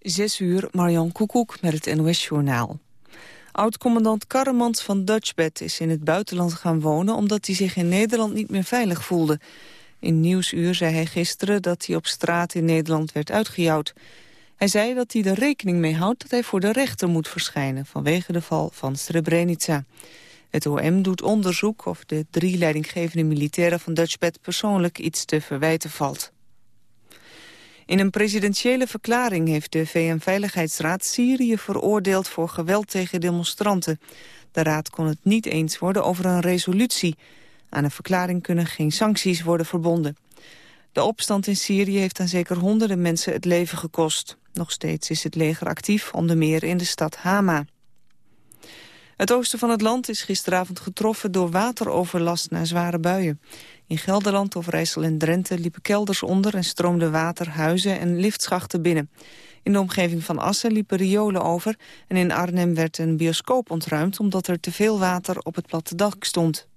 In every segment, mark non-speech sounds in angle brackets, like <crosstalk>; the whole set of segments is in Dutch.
Zes uur, Marjan Koekoek met het NOS-journaal. Oud-commandant Karremans van Dutchbed is in het buitenland gaan wonen... omdat hij zich in Nederland niet meer veilig voelde. In Nieuwsuur zei hij gisteren dat hij op straat in Nederland werd uitgejouwd. Hij zei dat hij er rekening mee houdt dat hij voor de rechter moet verschijnen... vanwege de val van Srebrenica. Het OM doet onderzoek of de drie leidinggevende militairen van Dutchbed... persoonlijk iets te verwijten valt. In een presidentiële verklaring heeft de VN-veiligheidsraad Syrië veroordeeld voor geweld tegen demonstranten. De raad kon het niet eens worden over een resolutie. Aan een verklaring kunnen geen sancties worden verbonden. De opstand in Syrië heeft aan zeker honderden mensen het leven gekost. Nog steeds is het leger actief, onder meer in de stad Hama. Het oosten van het land is gisteravond getroffen door wateroverlast na zware buien. In Gelderland, Overijssel en Drenthe liepen kelders onder... en stroomde water huizen en liftschachten binnen. In de omgeving van Assen liepen riolen over... en in Arnhem werd een bioscoop ontruimd... omdat er te veel water op het platte dak stond.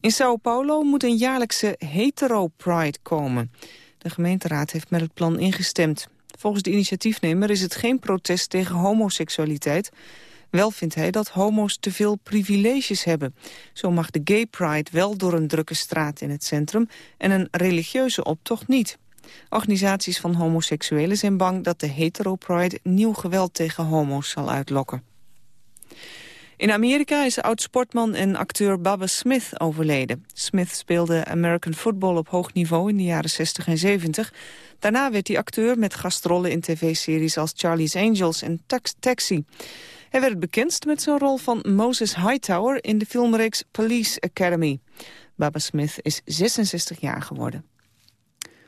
In Sao Paulo moet een jaarlijkse hetero-pride komen. De gemeenteraad heeft met het plan ingestemd. Volgens de initiatiefnemer is het geen protest tegen homoseksualiteit... Wel vindt hij dat homo's te veel privileges hebben. Zo mag de gay pride wel door een drukke straat in het centrum... en een religieuze optocht niet. Organisaties van homoseksuelen zijn bang dat de hetero-pride... nieuw geweld tegen homo's zal uitlokken. In Amerika is oud-sportman en acteur Baba Smith overleden. Smith speelde American football op hoog niveau in de jaren 60 en 70. Daarna werd hij acteur met gastrollen in tv-series als Charlie's Angels en Taxi. Hij werd bekendst met zijn rol van Moses Hightower in de filmreeks Police Academy. Baba Smith is 66 jaar geworden.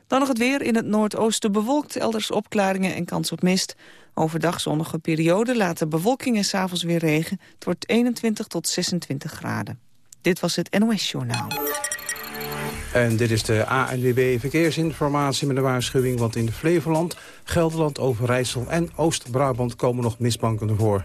Dan nog het weer. In het noordoosten bewolkt, elders opklaringen en kans op mist. Overdag zonnige periode, later bewolking en s'avonds weer regen. Het wordt 21 tot 26 graden. Dit was het NOS Journaal. En dit is de ANWB Verkeersinformatie met een waarschuwing... want in Flevoland, Gelderland, Overijssel en Oost-Brabant komen nog mistbanken voor.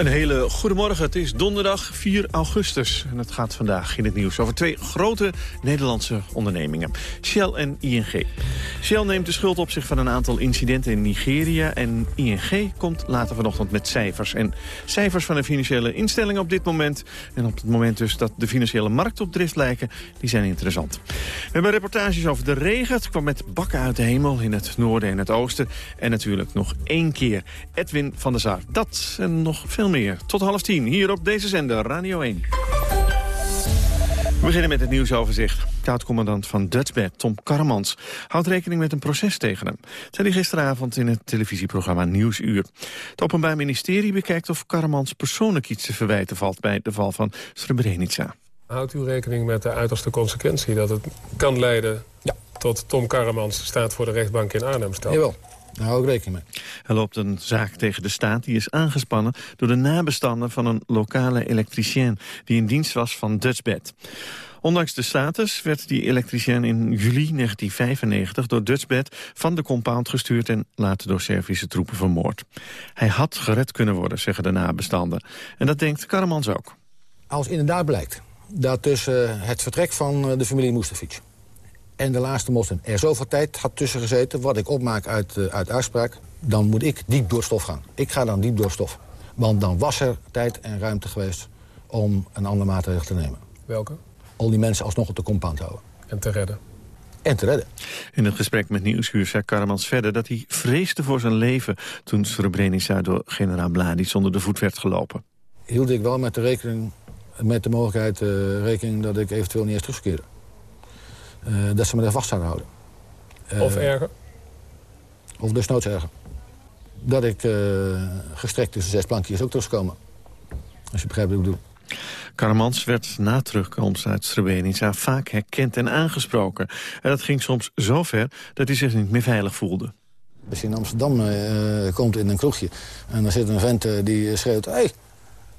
Een hele goedemorgen. Het is donderdag 4 augustus. En het gaat vandaag in het nieuws over twee grote Nederlandse ondernemingen. Shell en ING. Shell neemt de schuld op zich van een aantal incidenten in Nigeria. En ING komt later vanochtend met cijfers. En cijfers van de financiële instellingen op dit moment. En op het moment dus dat de financiële markt op drift lijken. Die zijn interessant. We hebben reportages over de regen. Het kwam met bakken uit de hemel in het noorden en het oosten. En natuurlijk nog één keer Edwin van der Zaar. Dat en nog veel meer. Tot half tien, hier op deze zender, Radio 1. We beginnen met het nieuwsoverzicht. Oud-commandant van Dutchbed, Tom Karmans, houdt rekening met een proces tegen hem. Dat zei hij gisteravond in het televisieprogramma Nieuwsuur. Het Openbaar Ministerie bekijkt of Karmans persoonlijk iets te verwijten valt... bij de val van Srebrenica. Houdt u rekening met de uiterste consequentie dat het kan leiden... Ja. tot Tom Karmans staat voor de rechtbank in Arnhem stelt? Jawel. Daar hou ik rekening mee. Er loopt een zaak tegen de staat die is aangespannen... door de nabestanden van een lokale elektricien... die in dienst was van Dutchbed. Ondanks de status werd die elektricien in juli 1995 door Dutchbed van de compound gestuurd en later door Servische troepen vermoord. Hij had gered kunnen worden, zeggen de nabestanden. En dat denkt Karamans ook. Als inderdaad blijkt dat tussen het vertrek van de familie Mustafic en de laatste moslim er zoveel tijd had tussen gezeten... wat ik opmaak uit, uh, uit uitspraak, dan moet ik diep door stof gaan. Ik ga dan diep door stof. Want dan was er tijd en ruimte geweest om een andere maatregel te nemen. Welke? Om die mensen alsnog op de compound te houden. En te redden. En te redden. In het gesprek met Nieuwsuur zei Karamans verder dat hij vreesde voor zijn leven... toen Srebrenica door generaal Mladic zonder de voet werd gelopen. Hield ik wel met de, rekening, met de mogelijkheid uh, rekening dat ik eventueel niet eens terugkeerde. Uh, dat ze me er vast zouden houden. Uh, of erger? Of dus noods erger. Dat ik uh, gestrekt tussen zes plankjes ook terugkomen. Als je begrijpt wat ik bedoel. Karamans werd na terugkomst uit Srebrenica vaak herkend en aangesproken. En dat ging soms zo ver dat hij zich niet meer veilig voelde. Als je in Amsterdam uh, komt in een kroegje en dan zit een vent uh, die schreeuwt... hé, hey,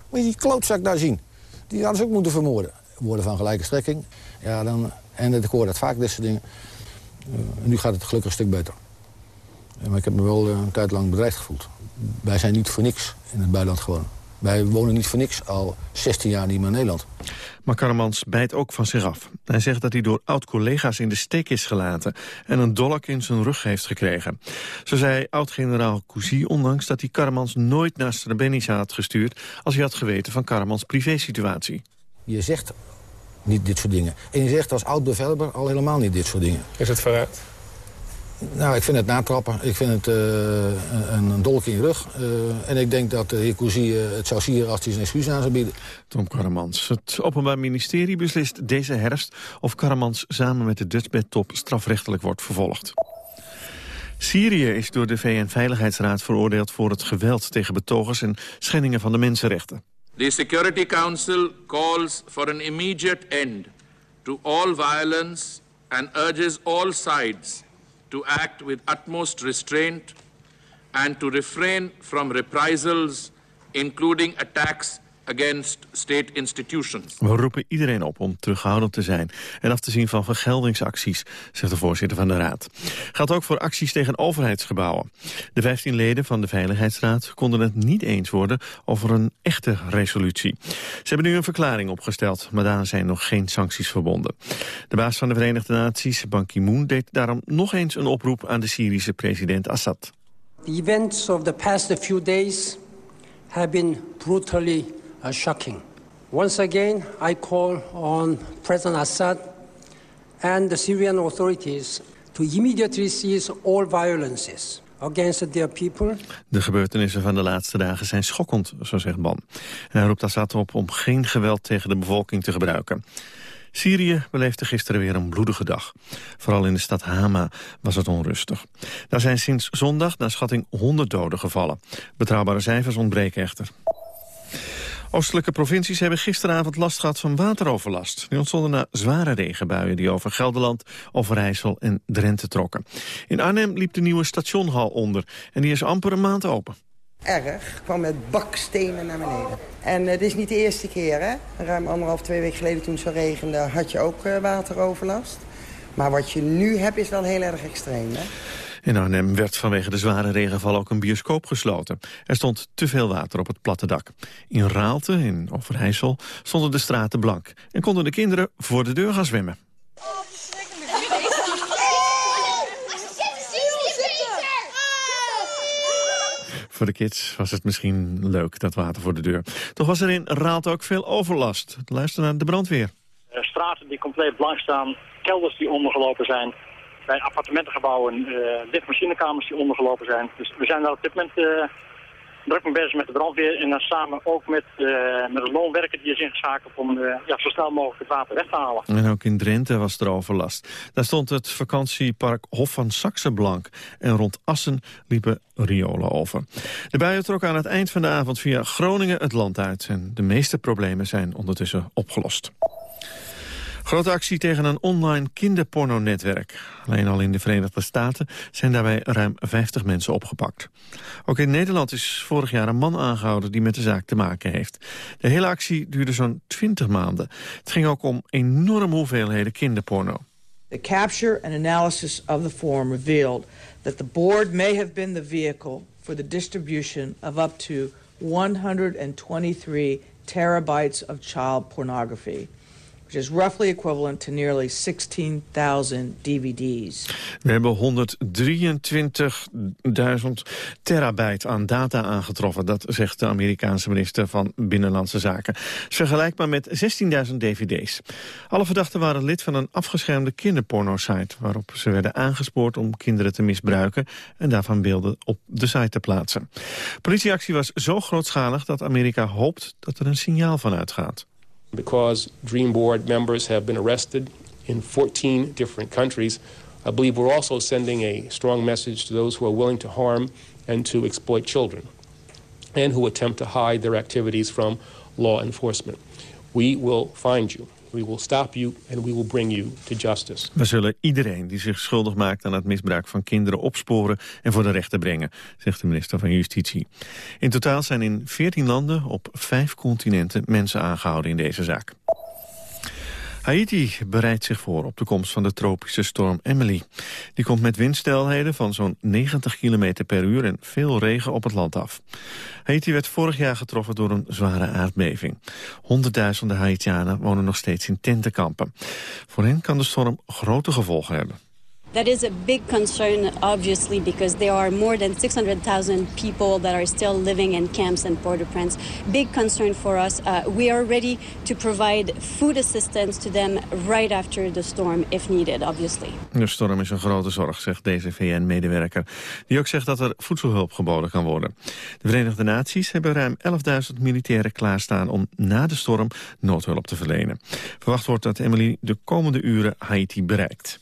moet je die klootzak daar zien? Die hadden ze ook moeten vermoorden. Woorden van gelijke strekking. Ja, dan, en ik hoor dat vaak, dit soort dingen. Uh, nu gaat het gelukkig een stuk beter. maar ik heb me wel een tijd lang bedreigd gevoeld. Wij zijn niet voor niks in het buitenland gewonnen. Wij wonen niet voor niks al 16 jaar niet meer in Nederland. Maar Karremans bijt ook van zich af. Hij zegt dat hij door oud-collega's in de steek is gelaten... en een dolk in zijn rug heeft gekregen. Zo zei oud-generaal Cousy ondanks dat hij Karremans nooit naar Srebrenica had gestuurd... als hij had geweten van Karremans privésituatie. Je zegt niet dit soort dingen. En je zegt als oud-bevelper al helemaal niet dit soort dingen. Is het verraad? Nou, ik vind het natrappen. Ik vind het uh, een, een dolk in je rug. Uh, en ik denk dat de heer Cousy uh, het zou sieren als hij zijn excuus aan zou bieden. Tom Karamans. Het Openbaar Ministerie beslist deze herfst... of Karamans samen met de Dutchbed-top strafrechtelijk wordt vervolgd. Syrië is door de VN-veiligheidsraad veroordeeld voor het geweld tegen betogers en schendingen van de mensenrechten. The Security Council calls for an immediate end to all violence and urges all sides to act with utmost restraint and to refrain from reprisals, including attacks against state institutions. We roepen iedereen op om terughoudend te zijn en af te zien van vergeldingsacties, zegt de voorzitter van de Raad. Gaat ook voor acties tegen overheidsgebouwen. De 15 leden van de Veiligheidsraad konden het niet eens worden over een echte resolutie. Ze hebben nu een verklaring opgesteld, maar daar zijn nog geen sancties verbonden. De baas van de Verenigde Naties, Ban Ki-moon, deed daarom nog eens een oproep aan de Syrische president Assad. The events of the past few days have been brutally shocking. Once again, I call on President Assad and the Syrian authorities to immediately cease all violences against their people. De gebeurtenissen van de laatste dagen zijn schokkend, zo zegt Ban. En hij roept Assad op om geen geweld tegen de bevolking te gebruiken. Syrië beleefde gisteren weer een bloedige dag. Vooral in de stad Hama was het onrustig. Daar zijn sinds zondag naar schatting 100 doden gevallen. Betrouwbare cijfers ontbreken echter. Oostelijke provincies hebben gisteravond last gehad van wateroverlast. Die ontstonden na zware regenbuien die over Gelderland, Overijssel en Drenthe trokken. In Arnhem liep de nieuwe stationhal onder en die is amper een maand open. Erg, kwam met bakstenen naar beneden. En het is niet de eerste keer, hè? Ruim anderhalf, twee weken geleden toen het zo regende had je ook uh, wateroverlast. Maar wat je nu hebt is wel heel erg extreem, hè? In Arnhem werd vanwege de zware regenval ook een bioscoop gesloten. Er stond te veel water op het platte dak. In Raalte, in Overijssel, stonden de straten blank... en konden de kinderen voor de deur gaan zwemmen. Voor de kids was het misschien leuk, dat water voor de deur. Toch was er in Raalte ook veel overlast. Luister naar de brandweer. Straten die compleet blank staan, kelders die ondergelopen zijn bij appartementengebouwen uh, machinekamers die ondergelopen zijn. Dus we zijn daar op dit moment uh, druk mee bezig met de brandweer en dan samen ook met, uh, met de loonwerker die is ingeschakeld om ja, zo snel mogelijk het water weg te halen. En ook in Drenthe was er overlast. Daar stond het vakantiepark Hof van Saxe blank en rond Assen liepen riolen over. De buien trokken aan het eind van de avond via Groningen het land uit en de meeste problemen zijn ondertussen opgelost. Grote actie tegen een online kinderpornonetwerk. Alleen al in de Verenigde Staten zijn daarbij ruim 50 mensen opgepakt. Ook in Nederland is vorig jaar een man aangehouden die met de zaak te maken heeft. De hele actie duurde zo'n 20 maanden. Het ging ook om enorme hoeveelheden kinderporno. The capture and analysis of the form revealed that the board may have been the vehicle for the distribution of up to 123 terabytes of child pornography which is roughly equivalent to nearly 16,000 DVD's. We hebben 123.000 terabyte aan data aangetroffen. Dat zegt de Amerikaanse minister van Binnenlandse Zaken. vergelijkbaar met 16.000 dvd's. Alle verdachten waren lid van een afgeschermde kinderporno-site... waarop ze werden aangespoord om kinderen te misbruiken... en daarvan beelden op de site te plaatsen. Politieactie was zo grootschalig dat Amerika hoopt dat er een signaal van uitgaat. Because Dream Board members have been arrested in 14 different countries, I believe we're also sending a strong message to those who are willing to harm and to exploit children and who attempt to hide their activities from law enforcement. We will find you. We will stop you and we will bring you to justice. Zullen iedereen die zich schuldig maakt aan het misbruik van kinderen opsporen en voor de rechter brengen, zegt de minister van Justitie. In totaal zijn in 14 landen op vijf continenten mensen aangehouden in deze zaak. Haiti bereidt zich voor op de komst van de tropische storm Emily. Die komt met windstijlheden van zo'n 90 km per uur en veel regen op het land af. Haiti werd vorig jaar getroffen door een zware aardbeving. Honderdduizenden Haitianen wonen nog steeds in tentenkampen. Voor hen kan de storm grote gevolgen hebben. That is a big concern, obviously, because there are more than 600,000 people that are still living in camps in Port-au-Prince. Big concern for us. Uh, we are ready to provide food assistance to them right after the storm, if needed, obviously. De storm is een grote zorg, zegt deze VN-medewerker. Die ook zegt dat er voedselhulp geboden kan worden. De Verenigde Naties hebben ruim 11.000 militairen klaarstaan... om na de storm noodhulp te verlenen. Verwacht wordt dat Emily de komende uren Haiti bereikt.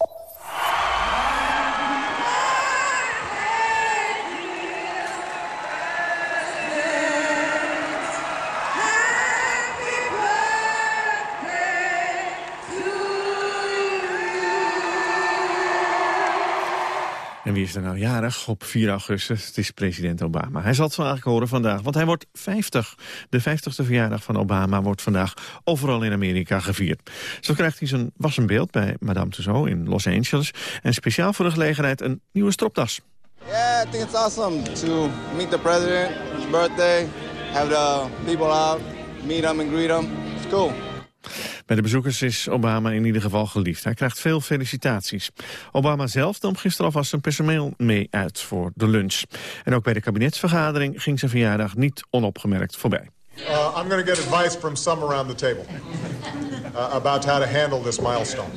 En wie is er nou jarig op 4 augustus? Het is president Obama. Hij zal het zo eigenlijk horen vandaag, want hij wordt 50. De 50ste verjaardag van Obama wordt vandaag overal in Amerika gevierd. Zo krijgt hij zijn wassen beeld bij Madame Tussauds in Los Angeles. En speciaal voor de gelegenheid een nieuwe stropdas. Yeah, I think it's awesome to meet the president, his birthday, have the people out, meet him and greet him. It's cool. Bij de bezoekers is Obama in ieder geval geliefd. Hij krijgt veel felicitaties. Obama zelf nam gisteren alvast zijn personeel mee uit voor de lunch. En ook bij de kabinetsvergadering ging zijn verjaardag niet onopgemerkt voorbij. Uh, I'm going to get advice from some around the table uh, about how to handle this milestone.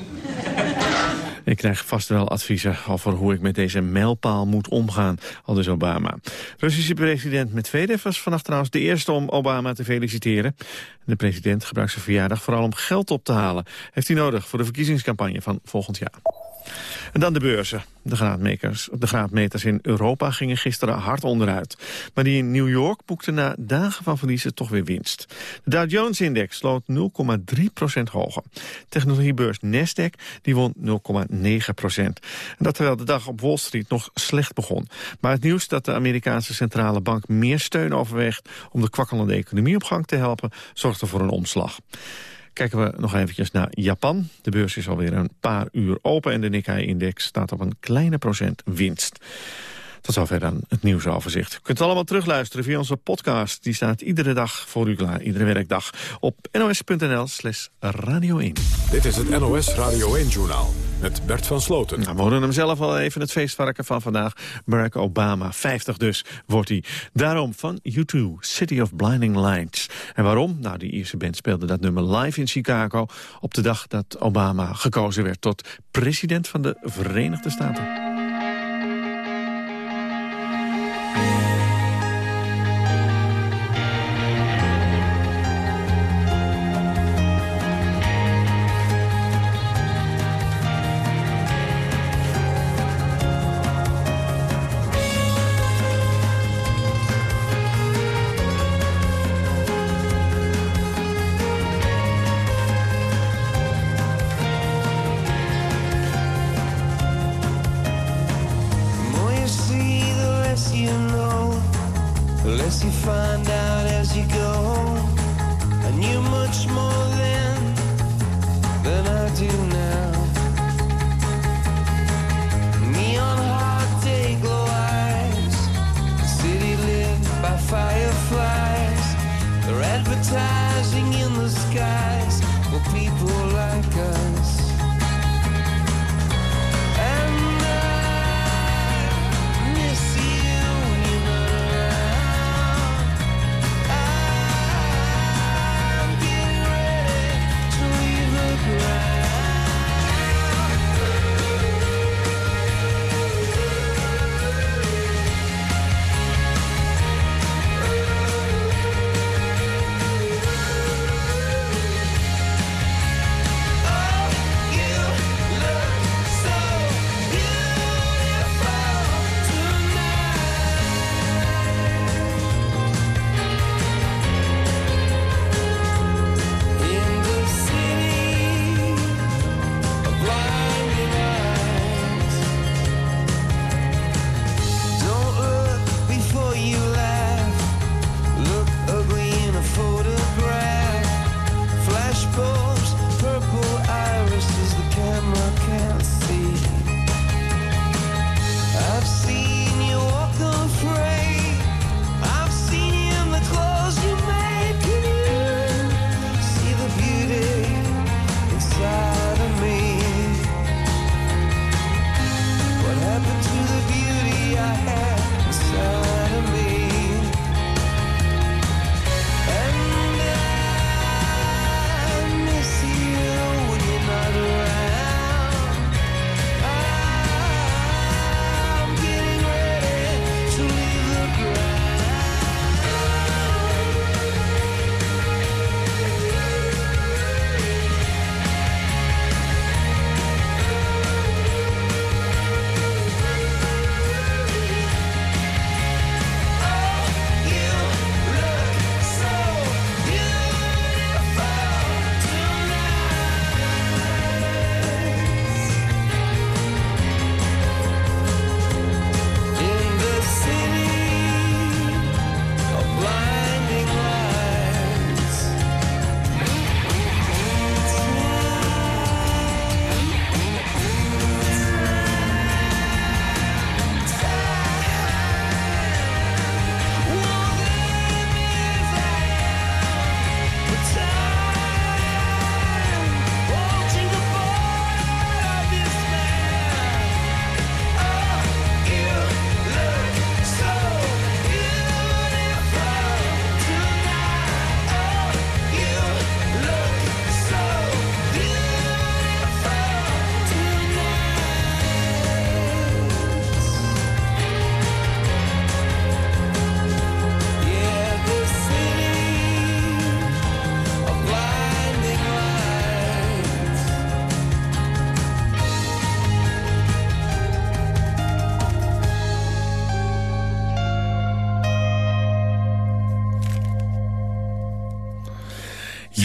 Ik krijg vast wel adviezen over hoe ik met deze mijlpaal moet omgaan, al dus Obama. Russische president Medvedev was vannacht trouwens de eerste om Obama te feliciteren. De president gebruikt zijn verjaardag vooral om geld op te halen. Heeft hij nodig voor de verkiezingscampagne van volgend jaar. En dan de beurzen. De graadmeters, de graadmeters in Europa gingen gisteren hard onderuit. Maar die in New York boekten na dagen van verliezen toch weer winst. De Dow Jones-index sloot 0,3% hoger. Technologiebeurs Nasdaq die won 0,9 procent. En dat terwijl de dag op Wall Street nog slecht begon. Maar het nieuws dat de Amerikaanse centrale bank meer steun overweegt... om de kwakkelende economie op gang te helpen, zorgde voor een omslag. Kijken we nog eventjes naar Japan. De beurs is alweer een paar uur open en de Nikkei-index staat op een kleine procent winst. Tot zover dan het nieuwsoverzicht. U kunt het allemaal terugluisteren via onze podcast. Die staat iedere dag voor u klaar, iedere werkdag. Op nos.nl slash radio 1. Dit is het NOS Radio 1-journaal met Bert van Sloten. Nou, we horen hem zelf al even het feestvarken van vandaag. Barack Obama, 50 dus, wordt hij. Daarom van U2, City of Blinding Lights. En waarom? Nou, die Ierse band speelde dat nummer live in Chicago... op de dag dat Obama gekozen werd tot president van de Verenigde Staten.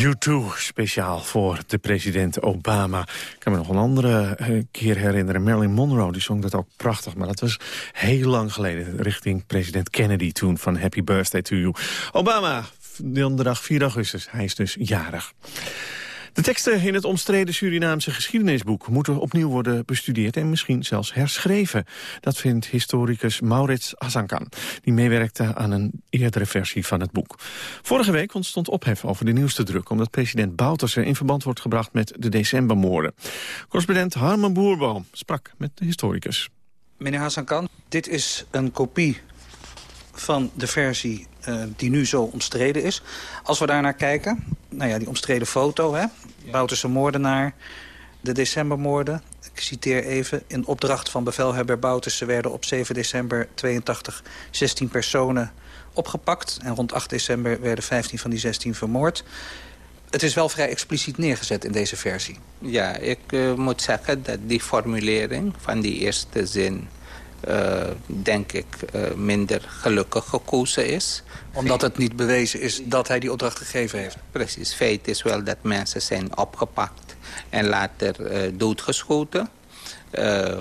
U2, speciaal voor de president Obama. Ik kan me nog een andere eh, keer herinneren. Marilyn Monroe, die zong dat ook prachtig. Maar dat was heel lang geleden, richting president Kennedy toen... van Happy Birthday to You. Obama, donderdag 4 augustus, hij is dus jarig. De teksten in het omstreden Surinaamse geschiedenisboek moeten opnieuw worden bestudeerd en misschien zelfs herschreven. Dat vindt historicus Maurits Azankan, die meewerkte aan een eerdere versie van het boek. Vorige week ontstond ophef over de nieuwste druk, omdat president Bouterse in verband wordt gebracht met de decembermoorden. Correspondent Harmen Boerboom sprak met de historicus. Meneer Hazankan, dit is een kopie van de versie die nu zo omstreden is. Als we daar naar kijken, nou ja, die omstreden foto, hè, Bouterse moordenaar, de decembermoorden. Ik citeer even, in opdracht van bevelhebber Bouterse werden op 7 december 82 16 personen opgepakt. En rond 8 december werden 15 van die 16 vermoord. Het is wel vrij expliciet neergezet in deze versie. Ja, ik uh, moet zeggen dat die formulering van die eerste zin uh, denk ik, uh, minder gelukkig gekozen is. Omdat het niet bewezen is dat hij die opdracht gegeven heeft? Precies. Feit is wel dat mensen zijn opgepakt en later uh, doodgeschoten.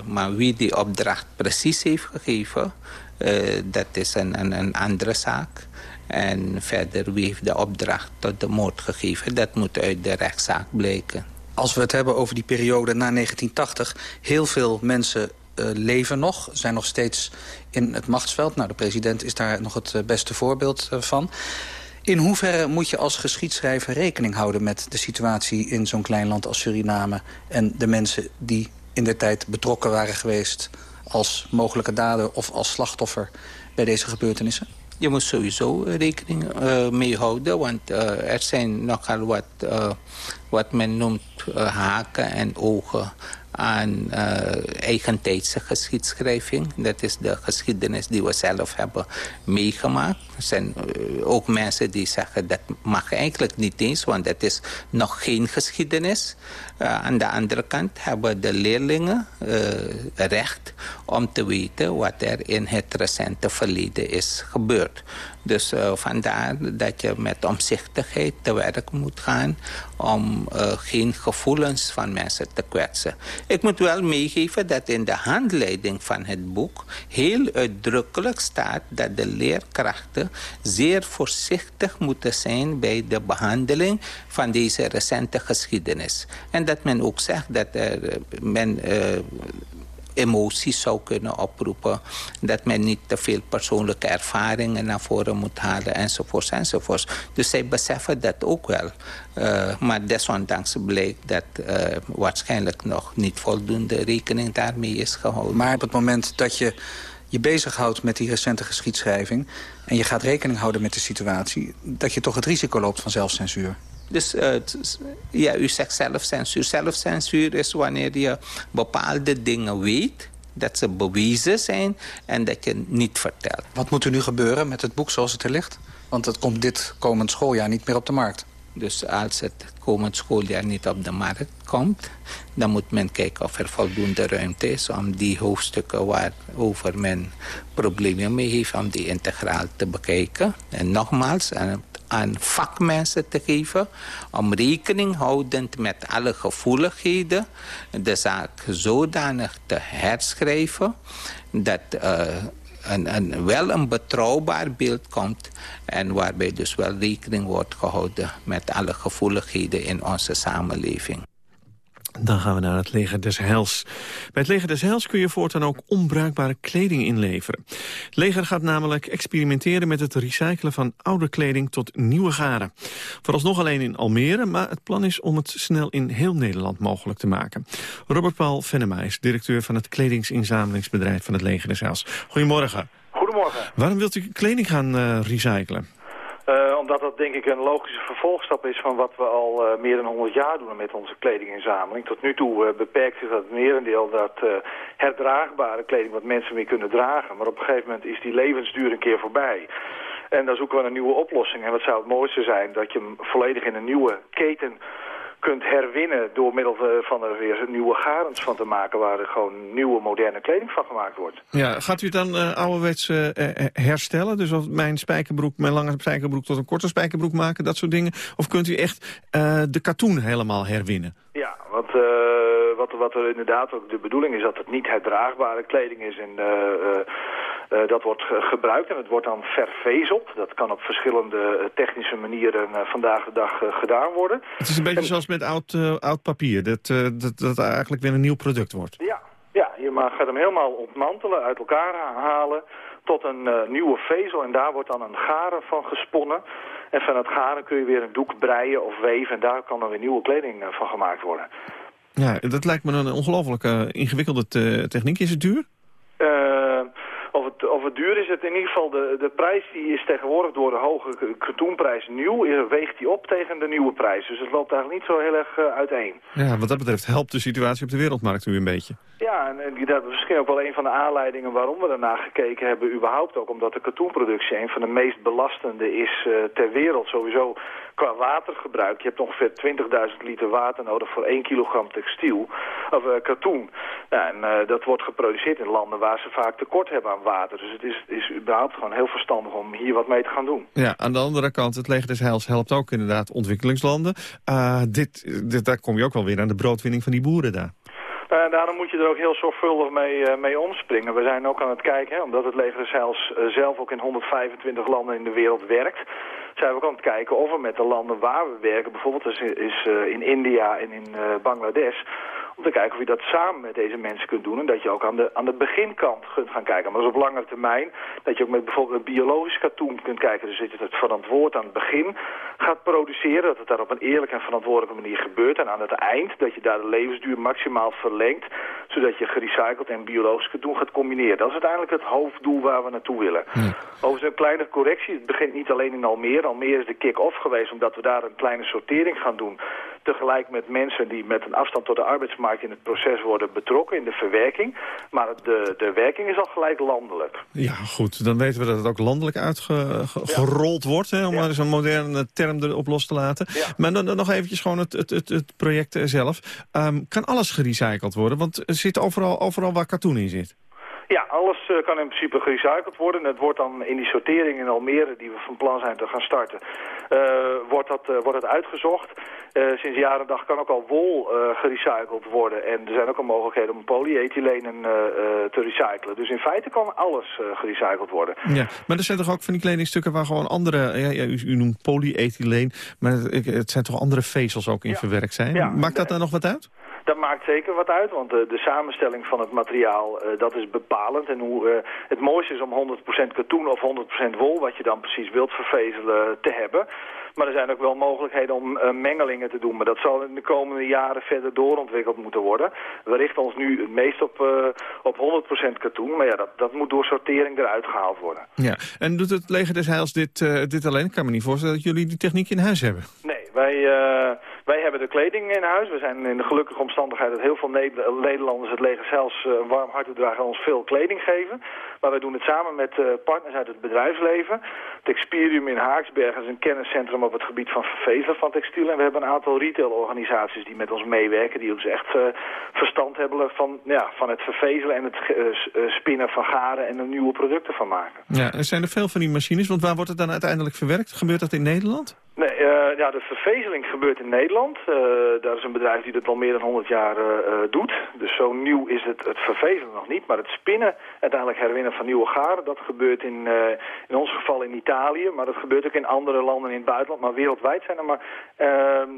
maar wie die opdracht precies heeft gegeven, dat is een, een, een, andere zaak. En verder, wie heeft de opdracht tot de moord gegeven, dat moet uit de rechtszaak blijken. Als we het hebben over die periode na 1980... heel veel mensen leven nog, zijn nog steeds in het machtsveld. Nou, de president is daar nog het eh, beste voorbeeld uh, van. In hoeverre moet je als geschiedschrijver rekening houden... met de situatie in zo'n klein land als Suriname... en de mensen die in de tijd betrokken waren geweest... als mogelijke dader of als slachtoffer bij deze gebeurtenissen? Je moet sowieso rekening uh, mee houden, want er zijn nogal wat, wat men noemt haken en ogen aan eigentijdse geschiedschrijving. Dat is de geschiedenis die we zelf hebben meegemaakt. Er zijn uh, ook mensen die zeggen dat mag eigenlijk niet eens, want dat is nog geen geschiedenis. Uh, aan de andere kant hebben de leerlingen recht om te weten wat er in het recente verleden is gebeurd. Dus uh, vandaar dat je met omzichtigheid te werk moet gaan... om uh, geen gevoelens van mensen te kwetsen. Ik moet wel meegeven dat in de handleiding van het boek... heel uitdrukkelijk staat dat de leerkrachten... zeer voorzichtig moeten zijn bij de behandeling van deze recente geschiedenis. En dat men ook zegt dat er, men... Uh, emoties zou kunnen oproepen. Dat men niet te veel persoonlijke ervaringen naar voren moet halen enzovoorts enzovoorts. Dus zij beseffen dat ook wel. Uh, maar desondanks blijkt dat uh, waarschijnlijk nog niet voldoende rekening daarmee is gehouden. Maar op het moment dat je je bezighoudt met die recente geschiedschrijving... en je gaat rekening houden met de situatie... dat je toch het risico loopt van zelfcensuur. Dus uh, ja, u zegt zelfcensuur. Zelfcensuur is wanneer je bepaalde dingen weet dat ze bewezen zijn en dat je niet vertelt. Wat moet er nu gebeuren met het boek zoals het er ligt? Want het komt dit komend schooljaar niet meer op de markt. Dus als het komend schooljaar niet op de markt komt... dan moet men kijken of er voldoende ruimte is... om die hoofdstukken waarover men problemen mee heeft... om die integraal te bekijken. En nogmaals, aan vakmensen te geven... om rekening houdend met alle gevoeligheden... de zaak zodanig te herschrijven... dat uh, een, een, wel een betrouwbaar beeld komt... en waarbij dus wel rekening wordt gehouden... met alle gevoeligheden in onze samenleving. Dan gaan we naar het leger des Heils. Bij het leger des Heils kun je voortaan ook onbruikbare kleding inleveren. Het leger gaat namelijk experimenteren met het recyclen van oude kleding tot nieuwe garen. Vooralsnog alleen in Almere, maar het plan is om het snel in heel Nederland mogelijk te maken. Robert Paul Venema is directeur van het kledingsinzamelingsbedrijf van het leger des Heils. Goedemorgen. Goedemorgen. Waarom wilt u kleding gaan uh, recyclen? Uh, omdat dat denk ik een logische vervolgstap is van wat we al uh, meer dan 100 jaar doen met onze kledinginzameling. Tot nu toe uh, beperkt zich dat merendeel dat herdraagbare kleding wat mensen meer kunnen dragen. Maar op een gegeven moment is die levensduur een keer voorbij. En dan zoeken we een nieuwe oplossing. En wat zou het mooiste zijn dat je hem volledig in een nieuwe keten kunt herwinnen door middel van er weer nieuwe garens van te maken... waar er gewoon nieuwe moderne kleding van gemaakt wordt. Ja, gaat u het dan uh, ouderwets uh, herstellen? Dus of mijn spijkerbroek, mijn lange spijkerbroek tot een korte spijkerbroek maken, dat soort dingen? Of kunt u echt de katoen helemaal herwinnen? Ja, wat, wat, wat er inderdaad ook de bedoeling is dat het niet herdraagbare kleding is... en uh, dat wordt gebruikt en het wordt dan vervezeld. Dat kan op verschillende technische manieren vandaag de dag gedaan worden. Het is een beetje zoals met oud, oud papier, dat, dat, dat eigenlijk weer een nieuw product wordt. Ja, ja je mag, gaat hem helemaal ontmantelen, uit elkaar halen tot een nieuwe vezel. En daar wordt dan een garen van gesponnen. En van het garen kun je weer een doek breien of weven en daar kan dan weer nieuwe kleding van gemaakt worden. Ja, dat lijkt me een ongelooflijk ingewikkelde techniek. Is het duur? Of het, of het duur is het in ieder geval, de, de prijs die is tegenwoordig door de hoge katoenprijs nieuw, weegt die op tegen de nieuwe prijs. Dus het loopt eigenlijk niet zo heel erg uh, uiteen. Ja, wat dat betreft helpt de situatie op de wereldmarkt nu een beetje. Ja, en dat is misschien ook wel een van de aanleidingen waarom we daarna gekeken hebben. Überhaupt ook omdat de katoenproductie een van de meest belastende is uh, ter wereld. Sowieso qua watergebruik. Je hebt ongeveer 20.000 liter water nodig voor 1 kilogram textiel, of katoen. Ja, en uh, dat wordt geproduceerd in landen waar ze vaak tekort hebben aan water. Dus het is, is überhaupt gewoon heel verstandig om hier wat mee te gaan doen. Ja, aan de andere kant, het leger des Heils helpt ook inderdaad ontwikkelingslanden. Dit, dit, daar kom je ook wel weer aan de broodwinning van die boeren daar. Uh, daarom moet je er ook heel zorgvuldig mee, uh, mee omspringen. We zijn ook aan het kijken, hè, omdat het leger des uh, zelf ook in 125 landen in de wereld werkt zijn we ook aan het kijken of we met de landen waar we werken, bijvoorbeeld is, in India en in Bangladesh, om te kijken of je dat samen met deze mensen kunt doen. En dat je ook aan de, aan de beginkant kunt gaan kijken. Maar dat is op langere termijn. Dat je ook met bijvoorbeeld een biologisch katoen kunt kijken. Dus dat je het verantwoord aan het begin gaat produceren. Dat het daar op een eerlijke en verantwoordelijke manier gebeurt. En aan het eind dat je daar de levensduur maximaal verlengt. Zodat je gerecycled en biologisch katoen gaat combineren. Dat is uiteindelijk het hoofddoel waar we naartoe willen. Ja. Overigens een kleine correctie. Het begint niet alleen in Almere. Almere is de kick-off geweest omdat we daar een kleine sortering gaan doen. Tegelijk met mensen die met een afstand tot de arbeidsmarkt in het proces worden betrokken in de verwerking. Maar de, de werking is al gelijk landelijk. Ja, goed. Dan weten we dat het ook landelijk uitgerold ja. wordt. Hè, om ja. maar zo'n moderne term erop los te laten. Ja. Maar dan, dan, nog eventjes gewoon het, het, het, het project zelf. Um, kan alles gerecycled worden? Want er zit overal, overal waar katoen in zit. Ja, alles uh, kan in principe gerecycled worden. Het wordt dan in die sortering in Almere, die we van plan zijn te gaan starten, uh, wordt, dat, uh, wordt het uitgezocht. sinds jaren en dag kan ook al wol gerecycled worden. En er zijn ook al mogelijkheden om polyethylenen te recyclen. Dus in feite kan alles gerecycled worden. Ja, maar er zijn toch ook van die kledingstukken waar gewoon andere, ja, ja, u, u, noemt polyethyleen, maar het, het, zijn toch andere vezels ook in ja. verwerkt zijn? Ja, Maakt dat daar nog wat uit? Dat maakt zeker wat uit, want de, de samenstelling van het materiaal, uh, dat is bepalend. En hoe, uh, het mooiste is om 100% katoen of 100% wol, wat je dan precies wilt vervezelen, te hebben. Maar er zijn ook wel mogelijkheden om uh, mengelingen te doen. Maar dat zal in de komende jaren verder doorontwikkeld moeten worden. We richten ons nu het meest op, uh, op 100% katoen. Maar ja, dat, dat moet door sortering eruit gehaald worden. Ja, en doet het leger des Heils dit, uh, dit alleen? Ik kan me niet voorstellen dat jullie die techniek in huis hebben. Nee, wij, wij hebben de kleding in huis. We zijn in de gelukkige omstandigheid dat heel veel Nederlanders het leger zelfs een warm hart toedragen en ons veel kleding geven. Maar wij doen het samen met partners uit het bedrijfsleven. Het Experium in Haaksbergen is een kenniscentrum op het gebied van vervezelen van textiel. En we hebben een aantal retailorganisaties die met ons meewerken. Die ons echt uh, verstand hebben van, ja, van het vervezelen en het spinnen van garen en er nieuwe producten van maken. Ja, er zijn er veel van die machines, want waar wordt het dan uiteindelijk verwerkt? Gebeurt dat in Nederland? Nee, uh, ja, de vervezeling gebeurt in Nederland. Uh, daar is een bedrijf die dat al meer dan 100 jaar uh, doet. Dus zo nieuw is het, het vervezelen nog niet. Maar het spinnen, uiteindelijk herwinnen van nieuwe garen, dat gebeurt in, in ons geval in Italië. Maar dat gebeurt ook in andere landen in het buitenland. Maar wereldwijd zijn er maar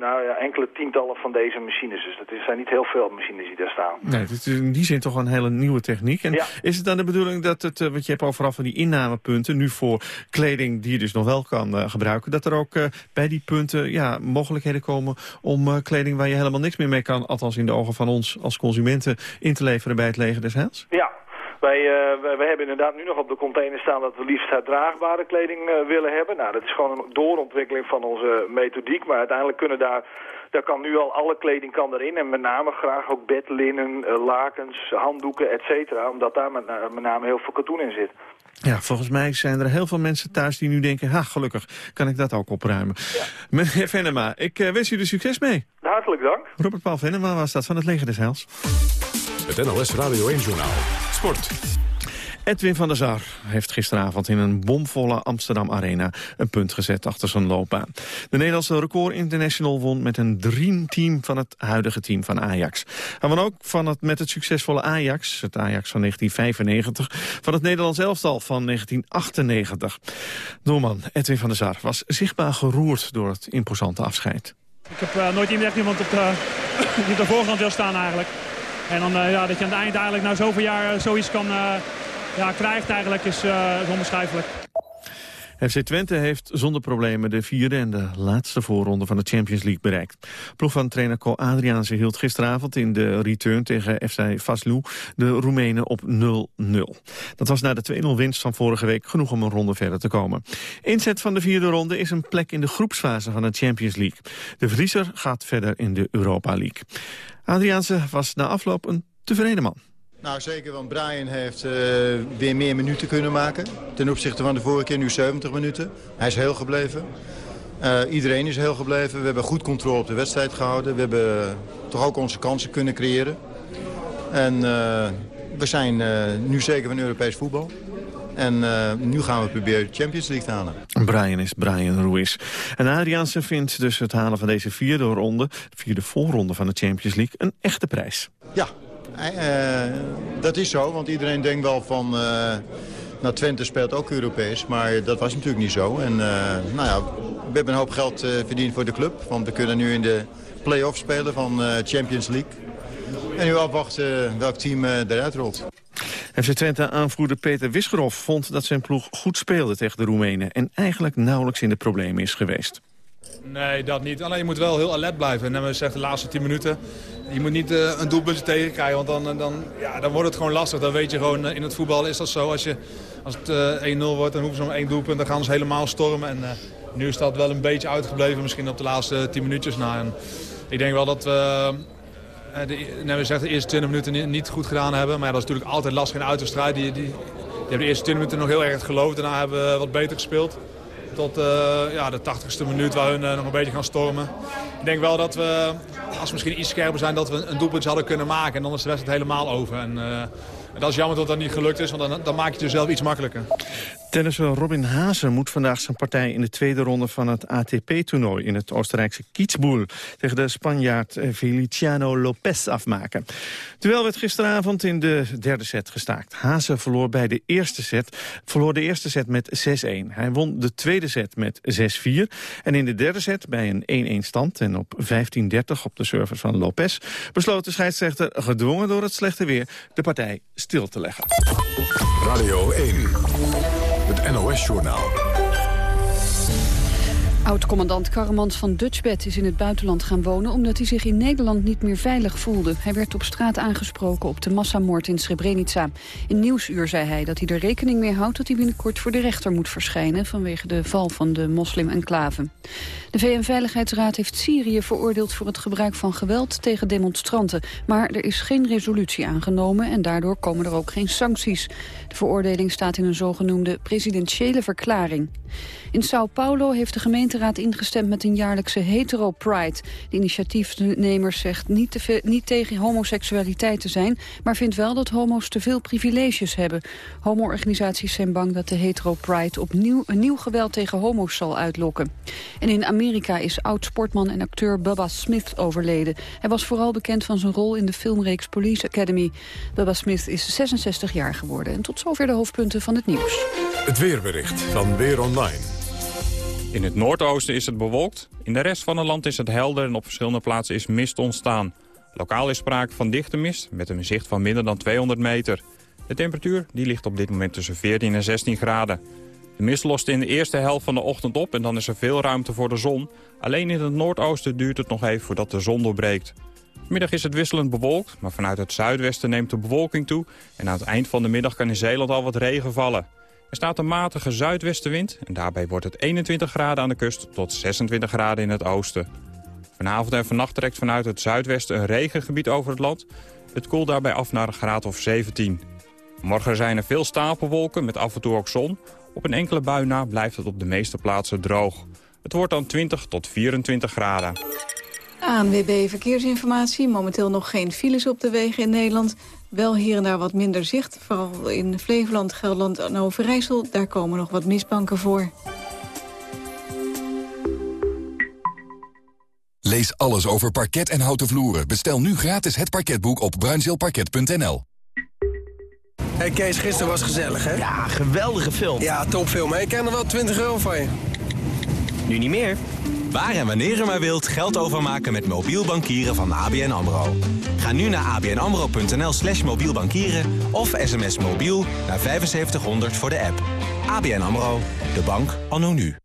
nou, ja, enkele tientallen van deze machines. Dus dat zijn niet heel veel machines die daar staan. Nee, het is in die zin toch een hele nieuwe techniek. En ja. is het dan de bedoeling dat het, wat je hebt overal van die innamepunten, nu voor kleding die je dus nog wel kan gebruiken, dat er ook bij die punten ja, mogelijkheden komen om uh, kleding waar je helemaal niks meer mee kan, althans in de ogen van ons als consumenten, in te leveren bij het leger des Heils? Ja, wij, uh, wij, hebben inderdaad nu nog op de container staan dat we liefst draagbare kleding uh, willen hebben. Nou, dat is gewoon een doorontwikkeling van onze methodiek, maar uiteindelijk kunnen daar... Daar kan nu al alle kleding kan erin en met name graag ook bedlinnen, lakens, handdoeken, et cetera. Omdat daar met, met name heel veel katoen in zit. Ja, volgens mij zijn er heel veel mensen thuis die nu denken... ha, gelukkig kan ik dat ook opruimen. Ja. Meneer Venema, ik uh, wens u er succes mee. Hartelijk dank. Robert Paul Venema was dat van het Leger des Heils. Het NLS Radio 1-journaal. Sport. Edwin van der Sar heeft gisteravond in een bomvolle Amsterdam Arena een punt gezet achter zijn loopbaan. De Nederlandse record international won met een dreamteam van het huidige team van Ajax. Hij won ook van het, met het succesvolle Ajax, het Ajax van 1995, van het Nederlands elftal van 1998. Doelman Edwin van der Sar was zichtbaar geroerd door het imposante afscheid. Ik heb uh, nooit echt iemand op de, die op de voorgrond wil staan eigenlijk. En dan uh, ja, dat je aan het eind eigenlijk na zoveel jaar uh, zoiets kan ja, krijgt eigenlijk is, uh, is onbeschrijfelijk. FC Twente heeft zonder problemen de vierde en de laatste voorronde van de Champions League bereikt. Ploeg van trainer Co Adriaanse hield gisteravond in de return tegen FC Vaslou de Roemenen op 0-0. Dat was na de 2-0 winst van vorige week genoeg om een ronde verder te komen. Inzet van de vierde ronde is een plek in de groepsfase van de Champions League. De verliezer gaat verder in de Europa League. Adriaanse was na afloop een tevreden man. Nou zeker, want Brian heeft uh, weer meer minuten kunnen maken. Ten opzichte van de vorige keer nu 70 minuten. Hij is heel gebleven. Uh, iedereen is heel gebleven. We hebben goed controle op de wedstrijd gehouden. We hebben toch ook onze kansen kunnen creëren. En uh, we zijn nu zeker van Europees voetbal. En nu gaan we proberen de Champions League te halen. Brian is Brian Ruiz. En Adriaanse vindt dus het halen van deze vierde ronde... de vierde voorronde van de Champions League, een echte prijs. Ja, dat is zo, want iedereen denkt wel van... Uh, nou, Twente speelt ook Europees, maar dat was natuurlijk niet zo. En uh, nou ja, we hebben een hoop geld verdiend voor de club. Want we kunnen nu in de play-off spelen van Champions League. En nu afwachten welk team eruit rolt. FC Twente-aanvoerder Peter Wisgerhoff vond dat zijn ploeg goed speelde tegen de Roemenen... en eigenlijk nauwelijks in de problemen is geweest. Nee, dat niet. Alleen je moet wel heel alert blijven. En we zeggen de laatste 10 minuten. Je moet niet uh, een doelpuntje tegenkrijgen, want dan, dan, ja, dan wordt het gewoon lastig. Dan weet je gewoon, uh, in het voetbal is dat zo. Als, je, als het uh, eh, 1-0 wordt, dan hoeven ze maar één doelpunt. Dan gaan ze helemaal stormen. En nu is dat wel een beetje uitgebleven, misschien op de laatste 10 minuutjes na. En ik denk wel dat we... De, nou, we zeggen de eerste 20 minuten niet, goed gedaan hebben. Maar dat is natuurlijk altijd lastig in de uitwedstrijd. Die, die, die hebben de eerste 20 minuten nog heel erg geloofd. Daarna hebben we wat beter gespeeld tot uh, ja, de 80ste minuut waar hun uh, nog een beetje gaan stormen. Ik denk wel dat we, als we misschien iets scherper zijn, dat we een doelpunt hadden kunnen maken. En dan is de wedstrijd helemaal over. En, en dat is jammer dat dat niet gelukt is, want dan, dan maak je het jezelf iets makkelijker. Tennisser Robin Haase moet vandaag zijn partij in de tweede ronde van het ATP-toernooi in het Oostenrijkse Kitzbühel tegen de Spanjaard Feliciano Lopez afmaken. Terwijl werd gisteravond in de derde set gestaakt. Haase verloor bij de eerste set, verloor de eerste set met 6-1. Hij won de tweede set met 6-4 en in de derde set bij een 1-1 stand en op 15-30 op de servers van Lopez besloot de scheidsrechter gedwongen door het slechte weer de partij stil te leggen. Radio 1 het NOS-journaal. Oud-commandant Karremans van Dutchbed is in het buitenland gaan wonen... omdat hij zich in Nederland niet meer veilig voelde. Hij werd op straat aangesproken op de massamoord in Srebrenica. In Nieuwsuur zei hij dat hij er rekening mee houdt... dat hij binnenkort voor de rechter moet verschijnen... vanwege de val van de moslim-enclave. De VN-veiligheidsraad heeft Syrië veroordeeld voor het gebruik van geweld tegen demonstranten. Maar er is geen resolutie aangenomen en daardoor komen er ook geen sancties. De veroordeling staat in een zogenoemde presidentiële verklaring. In Sao Paulo heeft de gemeenteraad ingestemd met een jaarlijkse hetero-pride. De initiatiefnemer zegt niet, te niet tegen homoseksualiteit te zijn... maar vindt wel dat homo's te veel privileges hebben. Homo-organisaties zijn bang dat de hetero-pride opnieuw een nieuw geweld tegen homo's zal uitlokken. En in Amerika is oud-sportman en acteur Bubba Smith overleden. Hij was vooral bekend van zijn rol in de filmreeks Police Academy. Bubba Smith is 66 jaar geworden. En tot zover de hoofdpunten van het nieuws. Het weerbericht van Weer Online. In het noordoosten is het bewolkt. In de rest van het land is het helder en op verschillende plaatsen is mist ontstaan. Lokaal is sprake van dichte mist met een zicht van minder dan 200 meter. De temperatuur die ligt op dit moment tussen 14 en 16 graden. De mist lost in de eerste helft van de ochtend op en dan is er veel ruimte voor de zon. Alleen in het noordoosten duurt het nog even voordat de zon doorbreekt. Vanmiddag is het wisselend bewolkt, maar vanuit het zuidwesten neemt de bewolking toe... en aan het eind van de middag kan in Zeeland al wat regen vallen. Er staat een matige zuidwestenwind en daarbij wordt het 21 graden aan de kust tot 26 graden in het oosten. Vanavond en vannacht trekt vanuit het zuidwesten een regengebied over het land. Het koelt daarbij af naar een graad of 17. Morgen zijn er veel stapelwolken met af en toe ook zon. Op een enkele bui na blijft het op de meeste plaatsen droog. Het wordt dan 20 tot 24 graden. ANWB Verkeersinformatie. Momenteel nog geen files op de wegen in Nederland. Wel hier en daar wat minder zicht. Vooral in Flevoland, Gelderland en Overijssel. Daar komen nog wat misbanken voor. Lees alles over parket en houten vloeren. Bestel nu gratis het parketboek op bruinzeelparket.nl. Hey Kees, gisteren was gezellig, hè? Ja, geweldige film. Ja, topfilm. Ik ken er wel 20 euro van je. Nu niet meer. Waar en wanneer u maar wilt geld overmaken met mobiel bankieren van ABN AMRO. Ga nu naar abnamro.nl slash mobiel bankieren of sms mobiel naar 7500 voor de app. ABN AMRO, de bank anno nu.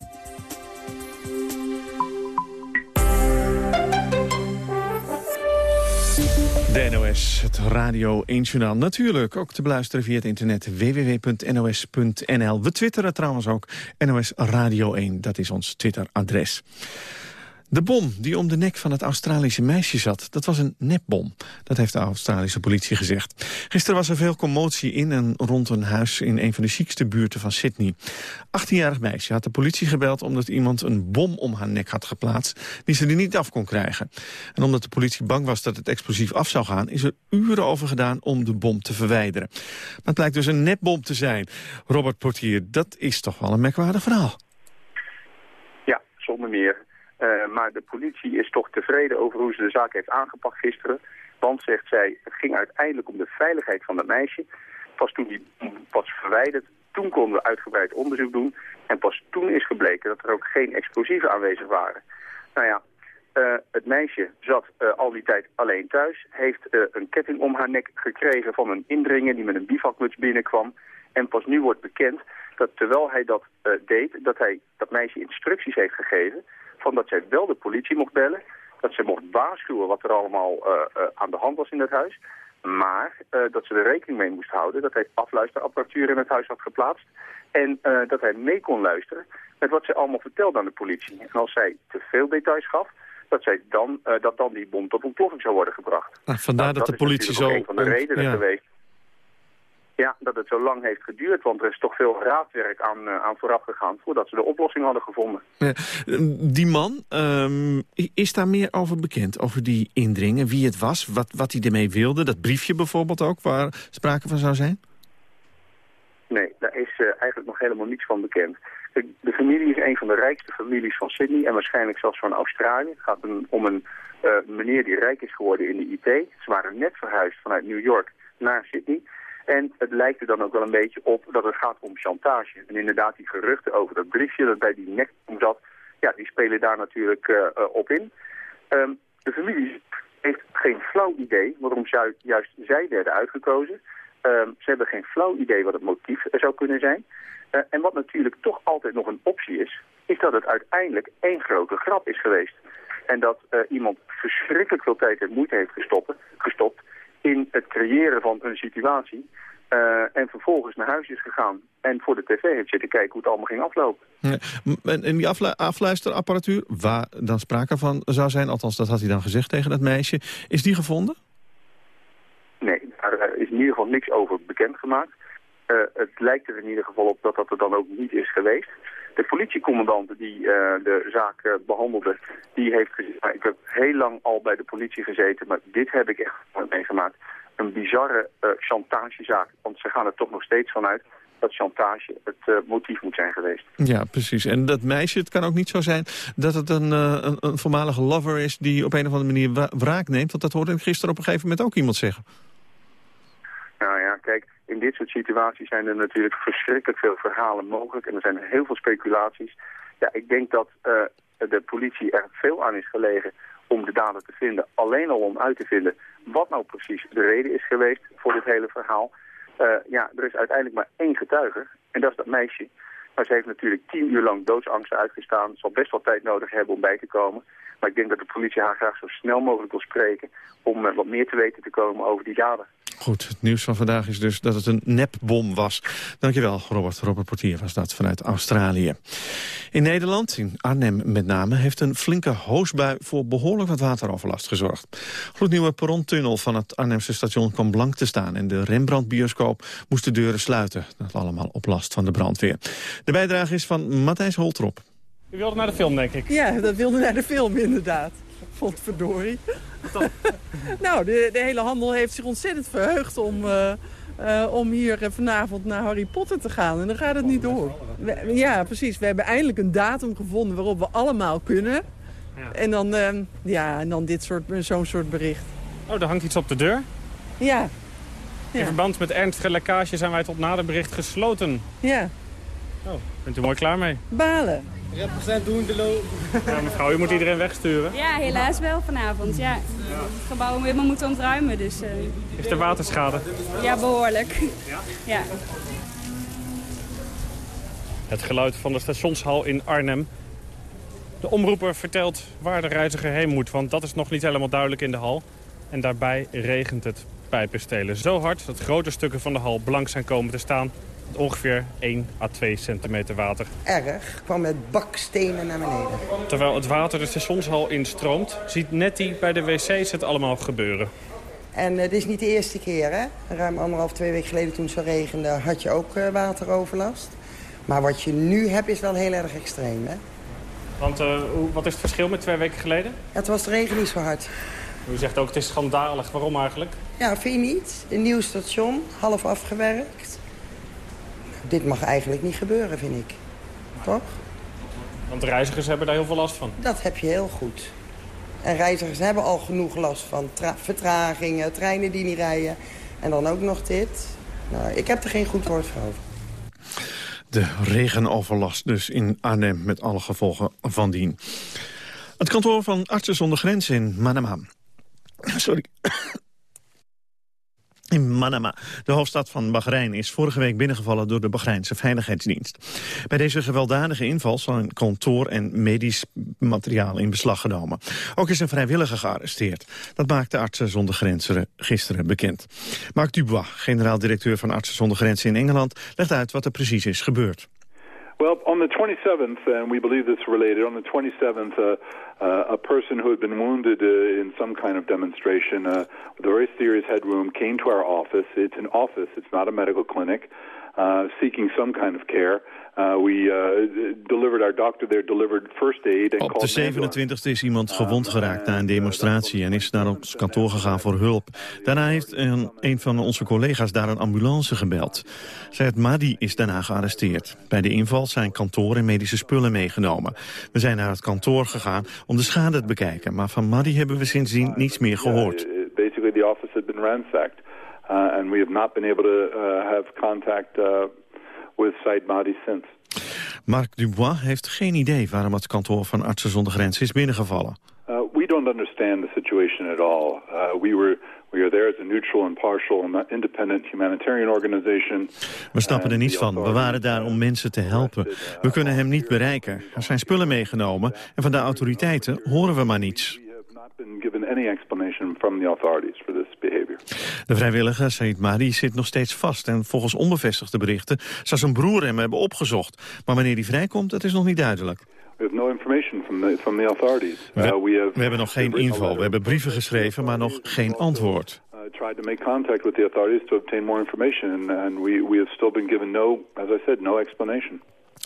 De NOS, het Radio 1 Journaal. Natuurlijk ook te beluisteren via het internet www.nos.nl. We twitteren trouwens ook NOS Radio 1, dat is ons Twitteradres. De bom die om de nek van het Australische meisje zat, dat was een nepbom. Dat heeft de Australische politie gezegd. Gisteren was er veel commotie in en rond een huis in een van de ziekste buurten van Sydney. 18-jarig meisje had de politie gebeld omdat iemand een bom om haar nek had geplaatst... die ze er niet af kon krijgen. En omdat de politie bang was dat het explosief af zou gaan... is er uren over gedaan om de bom te verwijderen. Maar het blijkt dus een nepbom te zijn. Robert Portier, dat is toch wel een merkwaardig verhaal. Ja, zonder meer. Uh, maar de politie is toch tevreden over hoe ze de zaak heeft aangepakt gisteren. Want, zegt zij, het ging uiteindelijk om de veiligheid van het meisje. Pas toen die was verwijderd, toen konden we uitgebreid onderzoek doen. En pas toen is gebleken dat er ook geen explosieven aanwezig waren. Nou ja, uh, het meisje zat uh, al die tijd alleen thuis. Heeft een ketting om haar nek gekregen van een indringer die met een bivakmuts binnenkwam. En pas nu wordt bekend dat terwijl hij dat deed, dat hij dat meisje instructies heeft gegeven van dat zij wel de politie mocht bellen. Dat ze mocht waarschuwen wat er allemaal uh, uh, aan de hand was in het huis. Maar uh, dat ze er rekening mee moest houden dat hij afluisterapparatuur in het huis had geplaatst. En dat hij mee kon luisteren met wat zij allemaal vertelde aan de politie. En als zij te veel details gaf, dat, zij dan, dat dan die bom tot ontploffing zou worden gebracht. Ah, vandaar nou, dat, de politie zo... een van de redenen ja. geweest ja, dat het zo lang heeft geduurd, want er is toch veel raadwerk aan, uh, aan vooraf gegaan voordat ze de oplossing hadden gevonden. Ja, die man, um, is daar meer over bekend, over die indringen, wie het was, wat, wat hij ermee wilde, dat briefje bijvoorbeeld ook, waar sprake van zou zijn? Nee, daar is uh, eigenlijk nog helemaal niets van bekend. De, de, familie is een van de rijkste families van Sydney en waarschijnlijk zelfs van Australië. Het gaat een, om een uh, meneer die rijk is geworden in de IT. Ze waren net verhuisd vanuit New York naar Sydney. En het lijkt er dan ook wel een beetje op dat het gaat om chantage. En inderdaad die geruchten over dat briefje dat bij die nek zat, ja, die spelen daar natuurlijk uh, uh, op in. Um, de familie heeft geen flauw idee waarom ju juist zij werden uitgekozen. Um, ze hebben geen flauw idee wat het motief zou kunnen zijn. Uh, en wat natuurlijk toch altijd nog een optie is, is dat het uiteindelijk één grote grap is geweest. En dat iemand verschrikkelijk veel tijd en moeite heeft gestopt, gestopt in het creëren van een situatie. Uh, en vervolgens naar huis is gegaan en voor de tv heeft zitten kijken hoe het allemaal ging aflopen. Ja, en die aflu afluisterapparatuur, waar dan sprake van zou zijn, althans dat had hij dan gezegd tegen dat meisje, is die gevonden? Nee, daar is in ieder geval niks over bekendgemaakt. Uh, het lijkt er in ieder geval op dat dat er dan ook niet is geweest. De politiecommandant die uh, de zaak uh, behandelde, die heeft gezegd... Nou, ik heb heel lang al bij de politie gezeten, maar dit heb ik echt meegemaakt. Een bizarre uh, chantagezaak, want ze gaan er toch nog steeds vanuit dat chantage het motief moet zijn geweest. Ja, precies. En dat meisje, het kan ook niet zo zijn dat het een, een, een voormalige lover is... die op een of andere manier wraak neemt, want dat hoorde ik gisteren op een gegeven moment ook iemand zeggen. Nou ja, kijk, in dit soort situaties zijn er natuurlijk verschrikkelijk veel verhalen mogelijk. En er zijn heel veel speculaties. Ja, ik denk dat uh, de politie er veel aan is gelegen om de dader te vinden. Alleen al om uit te vinden wat nou precies de reden is geweest voor dit hele verhaal. Uh, ja, er is uiteindelijk maar één getuige. En dat is dat meisje. Maar ze heeft natuurlijk tien uur lang doodsangsten uitgestaan. Zal best wel tijd nodig hebben om bij te komen. Maar ik denk dat de politie haar graag zo snel mogelijk wil spreken... om uh, wat meer te weten te komen over die dader. Goed, het nieuws van vandaag is dus dat het een nepbom was. Dankjewel, Robert. Robert Portier was dat vanuit Australië. In Nederland, in Arnhem met name, heeft een flinke hoosbui voor behoorlijk wat wateroverlast gezorgd. Gloednieuwe perrontunnel van het Arnhemse station kwam blank te staan en de Rembrandt-bioscoop moest de deuren sluiten. Dat allemaal op last van de brandweer. De bijdrage is van Matthijs Holtrop. U wilde naar de film, denk ik. Ja, dat wilde naar de film, inderdaad. Potverdorie. <laughs> nou, de, de hele handel heeft zich ontzettend verheugd om, eh, eh, om hier eh, vanavond naar Harry Potter te gaan. En dan gaat het niet door. We- ja, precies. We hebben eindelijk een datum gevonden waarop we allemaal kunnen. En dan, eh, ja, en dan dit soort, zo'n soort bericht. Oh, er hangt iets op de deur. Ja, In verband met ernstige lekkage zijn wij tot nader bericht gesloten. ja. Oh, bent u mooi klaar mee? Balen. Represent Doendelo. Ja, mevrouw, u moet iedereen wegsturen. Ja, helaas wel vanavond. Ja. Het gebouw helemaal moeten ontruimen, dus eh, Is er waterschade? ja, behoorlijk. Ja. Het geluid van de stationshal in Arnhem. De omroeper vertelt waar de reiziger heen moet, want dat is nog niet helemaal duidelijk in de hal. En daarbij regent het pijpenstelen zo hard dat grote stukken van de hal blank zijn komen te staan. Ongeveer 1 à 2 centimeter water. erg. kwam met bakstenen naar beneden. Terwijl het water de stationshal instroomt, ziet Nettie bij de wc's het allemaal gebeuren. En het is niet de eerste keer, hè? Ruim anderhalf, twee weken geleden toen het zo regende... had je ook eh, wateroverlast. Maar wat je nu hebt is wel heel erg extreem, hè? Want eh, wat is het verschil met twee weken geleden? Het was de regen niet zo hard. U zegt ook het is schandalig. Waarom eigenlijk? Ja, vind je niet? Een nieuw station, half afgewerkt. Dit mag eigenlijk niet gebeuren, vind ik. Toch? Want de reizigers hebben daar heel veel last van. Dat heb je heel goed. En reizigers hebben al genoeg last van tra- vertragingen, treinen die niet rijden. En dan ook nog dit. Nou, ik heb er geen goed woord voor over. De regenoverlast dus in Arnhem met alle gevolgen van dien. Het kantoor van Artsen zonder Grenzen in Manama. <coughs> Sorry. In Manama, de hoofdstad van Bahrein, is vorige week binnengevallen door de Bahreinse Veiligheidsdienst. Bij deze gewelddadige inval zijn kantoor en medisch materiaal in beslag genomen. Ook is een vrijwilliger gearresteerd. Dat maakte Artsen zonder Grenzen gisteren bekend. Marc Dubois, generaal-directeur van Artsen zonder Grenzen in Engeland, legt uit wat er precies is gebeurd. Well, on the 27th, and we believe this is related, on the 27th, uh, uh, a person who had been wounded uh, in some kind of demonstration uh, with a very serious head wound came to our office. It's an office, it's not a medical clinic, uh, seeking some kind of care. Uh, we uh, delivered, our doctor there delivered first aid and Op de an ambulance. 27e is iemand gewond geraakt na een demonstratie en is naar ons kantoor gegaan voor hulp. Daarna heeft een, een van onze collega's daar een ambulance gebeld. Zayed Madi is daarna gearresteerd. Bij de inval zijn kantoor en medische spullen meegenomen. We zijn naar het kantoor gegaan om de schade te bekijken, maar van Madi hebben we sindsdien niets meer gehoord. Basically, the office had been ransacked, uh, and we have not been able to uh, have contact uh, with Said Mahdi since. Marc Dubois heeft geen idee waarom het kantoor van Artsen zonder Grenzen is binnengevallen. Uh, we don't understand the situation at all. Uh, we were we are there as a neutral, impartial, and independent humanitarian organization. We snappen er niets van. We waren daar om mensen te helpen. We kunnen hem niet bereiken. Er zijn spullen meegenomen en van de autoriteiten horen we maar niets. Any explanation from the authorities for this behavior. De vrijwilliger Said Mari zit nog steeds vast en volgens onbevestigde berichten zou zijn broer hem hebben opgezocht. Maar wanneer hij vrijkomt, dat is nog niet duidelijk. We have no information from the from the authorities. We, Uh, we have we hebben nog geen info. We hebben brieven geschreven, maar nog geen antwoord. uh, tried to make contact with the authorities to obtain more information, and, and we we have still been given no, as I said, no explanation.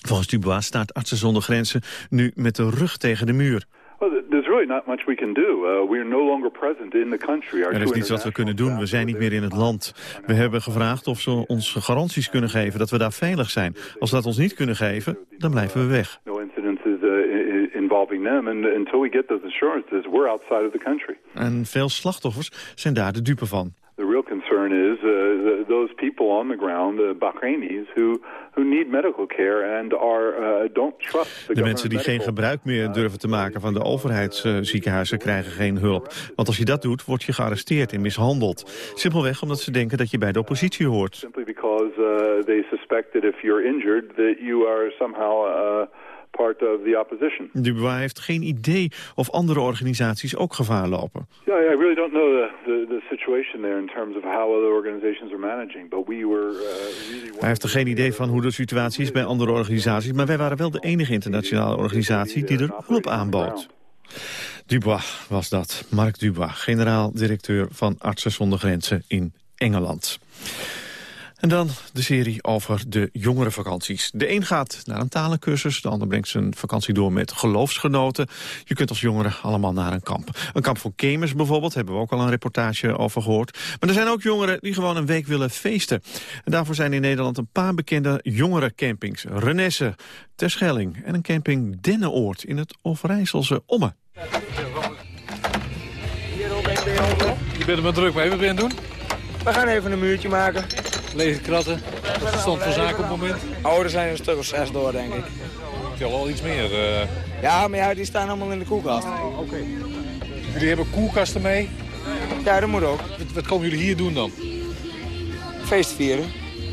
Volgens Dubois staat Artsen zonder Grenzen nu met de rug tegen de muur. Well, th- there's really not much we can do. Uh, we are no longer present in the country. Our Er is niets wat we kunnen doen. We zijn niet meer in het land. We hebben gevraagd of ze ons garanties kunnen geven dat we daar veilig zijn. Als ze dat ons niet kunnen geven, dan blijven we weg. no incidences uh, i- i- involving them, and until we get those assurances, we're outside of the country. En veel slachtoffers zijn daar de dupe van. The real concern is uh, the, those people on the ground, the Bahrainis, who who need medical care and are uh, don't trust the De mensen die geen gebruik meer durven te maken van de overheidsziekenhuizen krijgen geen hulp. Want als je dat doet, word je gearresteerd en mishandeld. Simpelweg omdat ze denken dat je bij de oppositie hoort. simply because uh, they suspect that if you're injured, that you are somehow uh, part of the opposition. Dubois heeft geen idee of andere organisaties ook gevaar lopen. Yeah, I really don't know the, the, the situation there in terms of how other organizations are managing, but we were uh, really Hij heeft er geen idee van hoe de situatie is bij andere organisaties... maar wij waren wel de enige internationale organisatie die er hulp aanbood. Dubois was dat, Marc Dubois, generaal-directeur van Artsen zonder Grenzen in Engeland. En dan de serie over de jongerenvakanties. De een gaat naar een talencursus, de ander brengt zijn vakantie door met geloofsgenoten. Je kunt als jongere allemaal naar een kamp. Een kamp voor gamers bijvoorbeeld, hebben we ook al een reportage over gehoord. Maar er zijn ook jongeren die gewoon een week willen feesten. En daarvoor zijn in Nederland een paar bekende jongerencampings. Renesse, Terschelling en een camping Dennenoord in het Overijsselse Omme. Je bent er maar druk mee, wat ben je aan het doen? We gaan even een muurtje maken. Lege kratten. Wat is stand van zaken op het moment? Ouders zijn er een stuk of zes door, denk ik. Ik heb al iets meer. eh. Ja, maar ja, die staan allemaal in de koelkast. Oké. Jullie hebben koelkasten mee. Ja, dat moet ook. Wat, wat komen jullie hier doen dan? Feest vieren.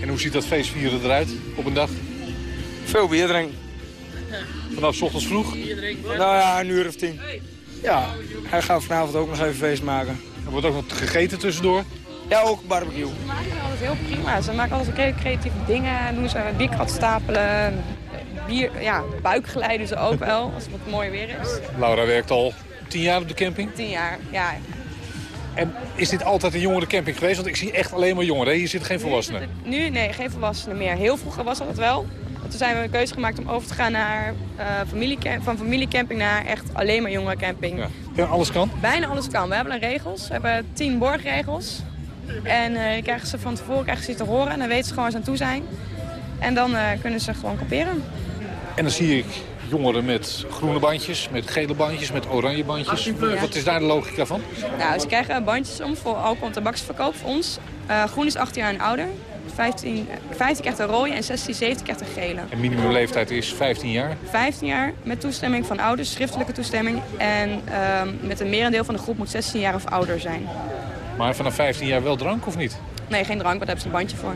En hoe ziet dat feestvieren eruit op een dag? Veel bier drinken. Vanaf 's ochtends vroeg? Nou ja, een uur of tien. Ja, hij gaat vanavond ook nog even feest maken. Er wordt ook nog gegeten tussendoor? Ja, ook barbecue. Ze maken altijd heel prima. Ze maken altijd hele creatieve dingen. Doen ze bierkrat stapelen. Bier, ja, buikgeleiden ze ook wel, als het wat mooi weer is. Laura werkt al tien jaar op de camping. Tien jaar, ja. En is dit altijd een jongerencamping geweest? Want ik zie echt alleen maar jongeren. Hier zitten geen volwassenen. Nu, nee, geen volwassenen meer. Heel vroeger was dat wel. Toen zijn we een keuze gemaakt om over te gaan naar, eh, familiecamp, van familiecamping naar echt alleen maar jongerencamping. Ja, alles kan? Bijna alles kan. We hebben regels. We hebben tien borgregels. En eh, die krijgen ze van tevoren krijgen ze te horen. En dan weten ze gewoon waar ze aan toe zijn. En dan eh, kunnen ze gewoon kamperen. En dan zie ik jongeren met groene bandjes, met gele bandjes, met oranje bandjes. Wat is daar de logica van? Nou, ze krijgen bandjes om voor alcohol en tabaksverkoop voor ons. Eh, groen is 18 jaar en ouder. 15, eh, 15 krijgt een rode en 16, 17 krijgt een gele. En minimumleeftijd is 15 jaar. 15 jaar met toestemming van ouders, schriftelijke toestemming. En ehm, met een merendeel van de groep moet 16 jaar of ouder zijn. Maar vanaf 15 jaar wel drank of niet? Nee, geen drank, want daar hebben ze een bandje voor.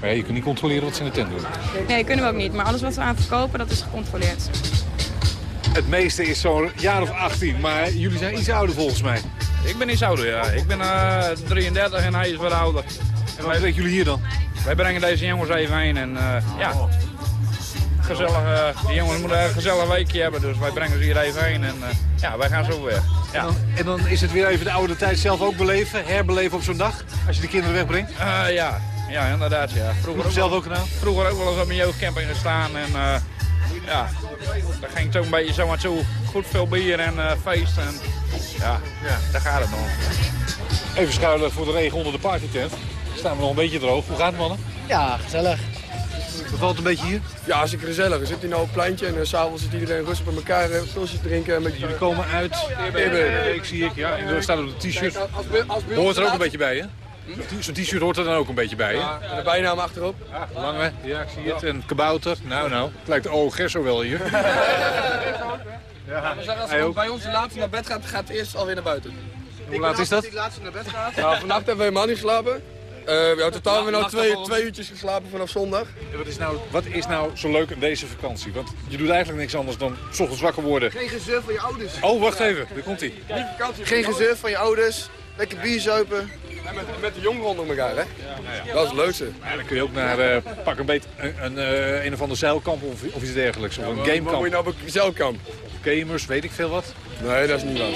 Maar ja, je kunt niet controleren wat ze in de tent doen. Nee, kunnen we ook niet. Maar alles wat we aan verkopen, dat is gecontroleerd. Het meeste is zo'n jaar of 18, maar jullie zijn iets ouder volgens mij. Ik ben iets ouder, ja. Ik ben eh 33 en hij is wat ouder. En wat brengen jullie hier dan? Wij brengen deze jongens even heen en eh, ja, gezellig, eh, die jongens moeten een gezellig weekje hebben, dus wij brengen ze hier even heen en eh, ja, wij gaan zo weer. Ja. En, dan, en dan is het weer even de oude tijd zelf ook beleven, herbeleven op zo'n dag, als je de kinderen wegbrengt? Eh, ja. ja, inderdaad, ja. Vroeger Heb je zelf ook gedaan? Vroeger ook wel eens op mijn jeugdcamping gestaan en eh, ja, daar ging het ook een beetje zo aan toe. Goed veel bier en feest en ja, ja, daar gaat het nog. Even schuilen voor de regen onder de partytent. Staan we nog een beetje droog. Hoe gaat het mannen? Ja, gezellig. Bevalt het een beetje hier? Ja, hartstikke gezellig. We zitten hier nou op het pleintje en s s'avonds zit iedereen rustig bij elkaar, uh, pilsjes drinken. Een beetje... Jullie komen uit Eerbeek. Ik zie ik, ja. En er staat op de t-shirt. Als als Hoort er ook een beetje bij, hè? Zo'n t-shirt hoort er dan ook een beetje bij, hè? Ja, en de bijnaam achterop. Lange, ja, ik zie het. En kabouter. Nou, nou. Het lijkt de O. Gerso wel hier. <laughs> Ja, we zeggen als Hij bij ons de laatste naar bed gaat, gaat het eerst alweer naar buiten. Hoe laat is dat? Die laatste naar bed gaat. Nou, vannacht hebben we helemaal niet geslapen. Eh, we hebben totaal hebben we nou twee, twee uurtjes geslapen vanaf zondag. En Wat is, nou, wat is nou zo leuk aan deze vakantie? Want je doet eigenlijk niks anders dan 's ochtends wakker worden. Geen gezeur van je ouders. Oh, wacht even. Daar komt hij. Geen gezeur van je ouders. Lekker bier zuipen. En met, met de jongeren onder elkaar, hè? Dat is het leukste. Ja, dan kun je ook naar eh, pak een beet een, een, eh, een of ander zeilkamp of, of iets dergelijks. Of een Wat moet je gamekamp. nou op een zeilkamp? Gamers, weet ik veel wat. Nee, dat is niet waar.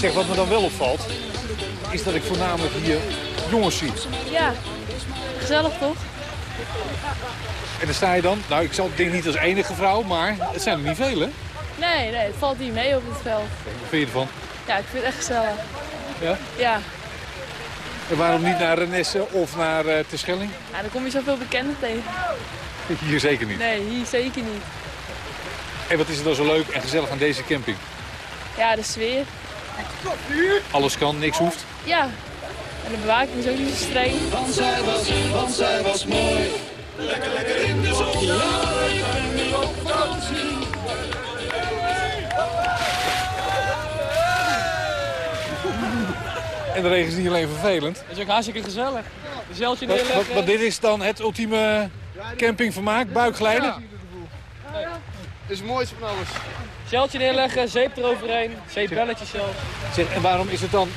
Zeg, wat me dan wel opvalt, is dat ik voornamelijk hier jongens zie. Ja, gezellig toch? En dan sta je dan, nou ik zal het ding niet als enige vrouw, maar het zijn er niet veel hè? Nee, nee, het valt niet mee op het veld. Wat vind je ervan? Ja, ik vind het echt gezellig. Ja? Ja, En waarom niet naar Renesse of naar uh, Terschelling? ja dan kom je zoveel bekenden tegen. <laughs> Hier zeker niet. Nee, hier zeker niet. En wat is er dan zo leuk en gezellig aan deze camping? Ja, de sfeer. Alles kan, niks hoeft. Ja, en de bewaking is ook niet zo streng. Want zij was, want zij was mooi. Lekker, lekker in de zon. Ja, ik ben nu op vakantie. <laughs> En de regen is niet alleen vervelend. Het is ook hartstikke gezellig. Een zeiltje Wat, neerleggen. wat, wat dit is dan het ultieme campingvermaak, buikglijden? Het is het mooiste van alles. Zeiltje neerleggen, zeep eroverheen. Zeepbelletjes zelf. Zeg, en waarom is, het dan,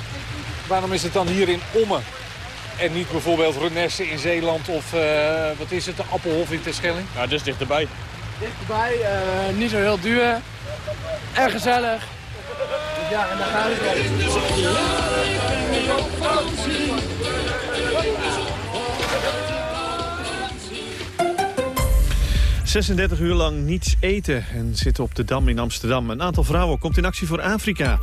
waarom is het dan hier in Ommen? En niet bijvoorbeeld Renesse in Zeeland of eh, wat is het, de Appelhof in Terschelling? Ja, dus dichterbij. Dichterbij, eh, niet zo heel duur. Erg gezellig. Ja, en dan gaat het 36 uur lang niets eten en zitten op de Dam in Amsterdam. Een aantal vrouwen komt in actie voor Afrika.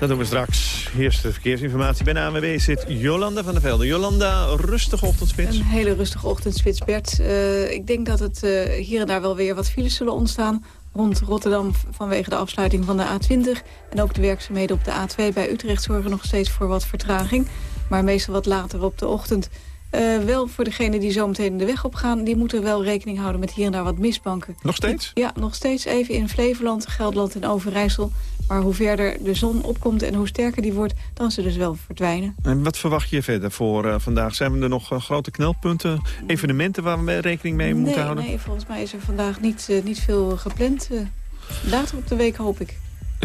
Dat doen we straks. Eerst de verkeersinformatie bij de ANWB zit Jolanda van der Velde. Jolanda, rustige ochtendspits. Een hele rustige ochtendspits, Bert. Uh, ik denk dat het uh, hier en daar wel weer wat files zullen ontstaan. Rond Rotterdam vanwege de afsluiting van de A20. En ook de werkzaamheden op de A2 bij Utrecht zorgen nog steeds voor wat vertraging. Maar meestal wat later op de ochtend. Uh, wel voor degenen die zometeen de weg op gaan... die moeten wel rekening houden met hier en daar wat misbanken. Nog steeds? Ja, nog steeds even in Flevoland, Gelderland en Overijssel. Maar hoe verder de zon opkomt en hoe sterker die wordt... dan ze dus wel verdwijnen. En wat verwacht je verder voor uh, vandaag? Zijn er nog uh, grote knelpunten, evenementen... waar we rekening mee moeten houden? Nee, volgens mij is er vandaag niet, niet veel gepland. later op de week hoop ik.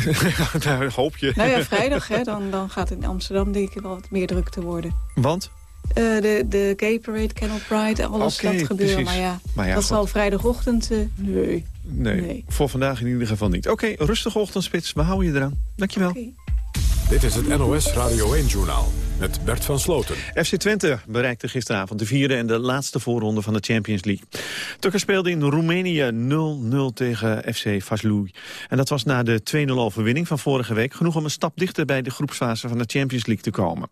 <laughs> nou, hoop je. Nou ja, <laughs> vrijdag, hè, dan, dan gaat het in Amsterdam denk ik wel wat meer druk te worden. Want? Uh, de, de Gay Parade, Canal Pride, alles okay, dat gebeuren. Maar ja, maar ja dat zal vrijdagochtend... Uh, nee. nee. nee. voor vandaag in ieder geval niet. Oké, okay, rustige ochtendspits. We houden je eraan. Dankjewel. Okay. Dit is het NOS Radio 1-journaal met Bert van Sloten. FC Twente bereikte gisteravond de vierde en de laatste voorronde van de Champions League. Tukker speelde in Roemenië 0-0 tegen FC Vaslui. En dat was na de 2-0 overwinning van vorige week... genoeg om een stap dichter bij de groepsfase van de Champions League te komen.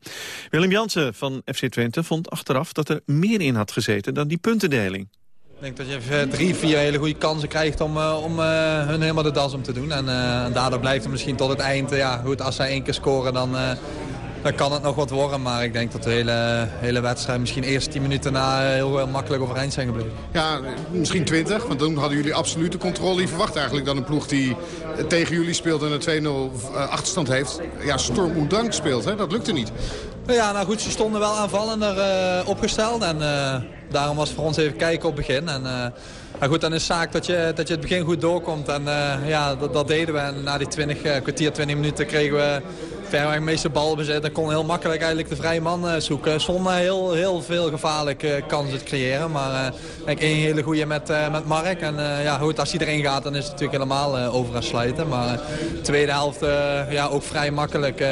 Willem Jansen van FC Twente vond achteraf dat er meer in had gezeten dan die puntendeling. Ik denk dat je drie, vier hele goede kansen krijgt om, uh, om uh, hun helemaal de das om te doen. En, uh, en daardoor blijft het misschien tot het eind. ja, goed, als zij één keer scoren, dan, dan kan het nog wat worden. Maar ik denk dat de hele, hele wedstrijd misschien eerst tien minuten na heel, heel makkelijk overeind zijn gebleven. Ja, misschien twintig. Want toen hadden jullie absolute controle. Je verwacht eigenlijk dan een ploeg die tegen jullie speelt en een 2-0 achterstand heeft. Ja, storm und dank speelt. Hè? Dat lukte niet. Ja, nou goed, ze stonden wel aanvallender opgesteld. En daarom was het voor ons even kijken op het begin. En, uh, maar goed, dan is zaak dat je, dat je het begin goed doorkomt. En ja, dat, dat, deden we. En na die 20, kwartier, 20 minuten kregen we de meeste balbezit. En kon heel makkelijk eigenlijk de vrije man zoeken. Zonder heel, heel veel gevaarlijke kansen te creëren. Maar denk één hele goede met, met Mark. En ja, goed, als hij erin gaat, dan is het natuurlijk helemaal over aan sluiten. Maar de tweede helft ja, ook vrij makkelijk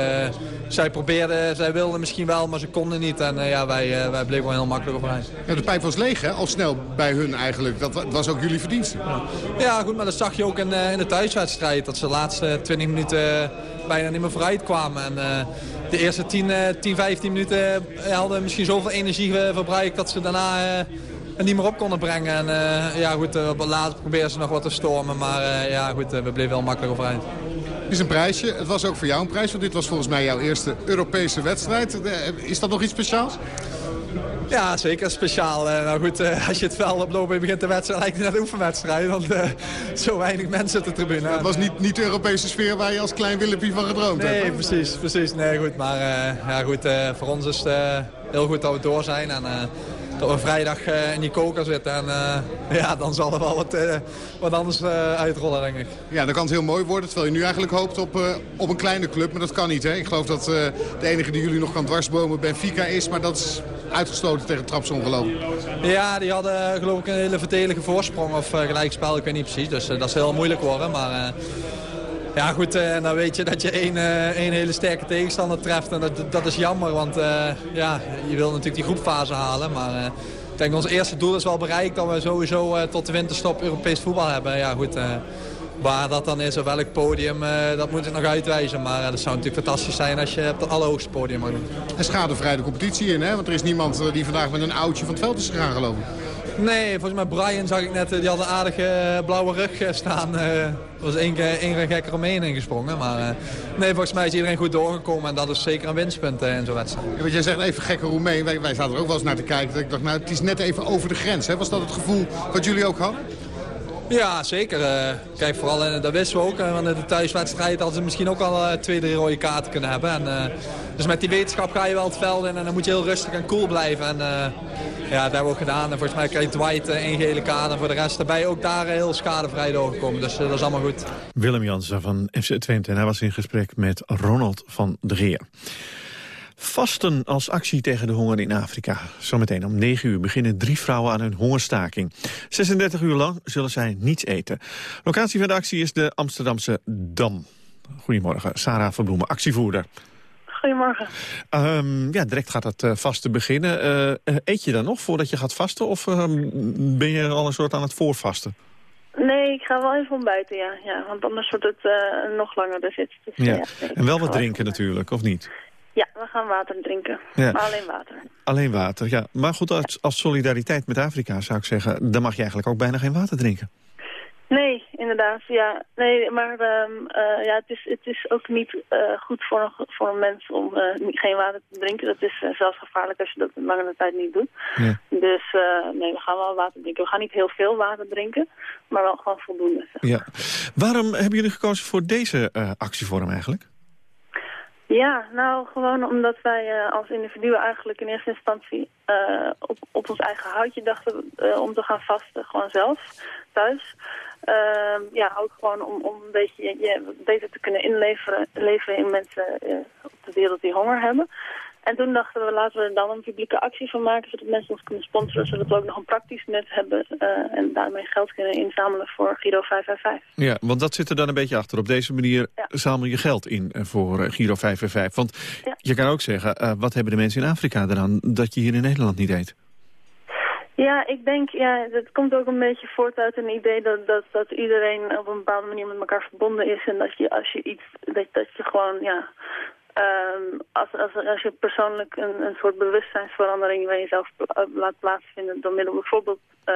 zij probeerden, zij wilden misschien wel, maar ze konden niet. En ja, wij, wij bleven wel heel makkelijk overeind. Ja, de pijp was leeg, hè? Al snel bij hun eigenlijk. Dat was ook jullie verdienste. Ja, goed, maar dat zag je ook in, in de thuiswedstrijd. Dat ze de laatste 20 minuten bijna niet meer vooruit kwamen. En de eerste 10, 10 15 minuten hadden misschien zoveel energie verbruikt dat ze daarna en niet meer op konden brengen. En ja, goed, later probeerden ze nog wat te stormen. Maar ja, goed, we bleven wel makkelijk overeind. Het is een prijsje. Het was ook voor jou een prijs. Want dit was volgens mij jouw eerste Europese wedstrijd. Is dat nog iets speciaals? Ja, zeker speciaal. nou goed, als je het veld oplopen en begint de wedstrijd, lijkt het net een oefenwedstrijd. Want zo weinig mensen op de tribune. Het was niet, niet de Europese sfeer waar je als klein Willempie van gedroomd nee, hebt. Nee, precies, precies. Nee, goed. Maar ja, goed, voor ons is het heel goed dat we door zijn. En, dat we vrijdag uh, in die koker zitten. En uh, <laughs> ja, dan zal er wel wat, uh, wat anders uitrollen, denk ik. Ja, dan kan het heel mooi worden. Terwijl je nu eigenlijk hoopt op, op een kleine club. Maar dat kan niet, hè? Ik geloof dat de enige die jullie nog kan dwarsbomen Benfica is. Maar dat is uitgesloten tegen Trapson geloof. Ja, die hadden geloof ik een hele verdelige voorsprong. Of gelijkspel, ik weet niet precies. Dus dat is heel moeilijk worden. Maar... Ja goed, uh, dan weet je dat je één, uh, één hele sterke tegenstander treft. En dat, dat is jammer, want uh, ja, je wil natuurlijk die groepfase halen. Maar ik denk ons eerste doel is wel bereikt. Dat we sowieso tot de winterstop Europees voetbal hebben. Ja goed, waar dat dan is, op welk podium, dat moet ik nog uitwijzen. Maar dat zou natuurlijk fantastisch zijn als je op het allerhoogste podium mag doen. En schadevrij de competitie in, hè? Want er is niemand die vandaag met een oudje van het veld is gegaan, geloof ik. Nee, volgens mij Brian zag ik net, die had een aardige blauwe rug staan. Er was één keer één gekke Romein ingesprongen. Maar nee, volgens mij is iedereen goed doorgekomen en dat is zeker een winstpunt in zo'n wedstrijd. Want jij zegt even gekke Romein, wij, wij zaten er ook wel eens naar te kijken. Ik dacht, nou, het is net even over de grens. Hè? Was dat het gevoel wat jullie ook hadden? Ja, zeker. Uh, kijk, vooral, uh, dat wisten we ook. Uh, want de thuiswedstrijd hadden ze misschien ook al twee, drie rode kaarten kunnen hebben. En, dus met die wetenschap ga je wel het veld in en dan moet je heel rustig en cool blijven. En ja, dat hebben we ook gedaan. En volgens mij krijgt Dwight één gele kaart. En voor de rest erbij ook daar heel schadevrij doorgekomen. Dus dat is allemaal goed. Willem Jansen van FC Twente. En hij was in gesprek met Ronald van der Geer. Vasten als actie tegen de honger in Afrika. Zometeen om 9 uur beginnen drie vrouwen aan hun hongerstaking. 36 uur lang zullen zij niets eten. Locatie van de actie is de Amsterdamse Dam. Goedemorgen, Sarah Verbloemen, actievoerder. Goedemorgen. Ehm, ja, direct gaat het uh, vasten beginnen. Uh, eet je dan nog voordat je gaat vasten of ehm, ben je al een soort aan het voorvasten? Nee, ik ga wel even ontbijten, ja. ja want anders wordt het nog langer dus. Dus, ja. en wel wat drinken natuurlijk, of niet? Ja, we gaan water drinken. Ja. Maar alleen water. Alleen water, ja. Maar goed, als, als solidariteit met Afrika zou ik zeggen... dan mag je eigenlijk ook bijna geen water drinken. Nee, inderdaad. Ja, nee, maar um, uh, ja, het, is, het is ook niet uh, goed voor een, voor een mens om uh, geen water te drinken. Dat is zelfs gevaarlijk als je dat een langere tijd niet doet. Ja. Dus nee, we gaan wel water drinken. We gaan niet heel veel water drinken, maar wel gewoon voldoende. Ja. Waarom hebben jullie gekozen voor deze actievorm eigenlijk? Ja, nou gewoon omdat wij uh, als individuen eigenlijk in eerste instantie uh, op, op ons eigen houtje dachten uh, om te gaan vasten, gewoon zelf, thuis. Ehm, ja, ook gewoon om, om een beetje je, beter te kunnen inleveren leven in mensen op de wereld die honger hebben. En toen dachten we, laten we er dan een publieke actie van maken... zodat mensen ons kunnen sponsoren, zodat we ook nog een praktisch net hebben... Uh, en daarmee geld kunnen inzamelen voor Giro 555. Ja, want dat zit er dan een beetje achter. Op deze manier ja. zamel je geld in eh, voor uh, Giro 555. Want ja. je kan ook zeggen, uh, wat hebben de mensen in Afrika eraan... dat je hier in Nederland niet eet? Ja, ik denk, ja, dat komt ook een beetje voort uit een idee dat, dat, dat iedereen op een bepaalde manier met elkaar verbonden is. En dat je als je iets, dat, dat je gewoon, ja, Um, als, als, als je persoonlijk een, een soort bewustzijnsverandering bij jezelf laat plaatsvinden door middel bijvoorbeeld uh,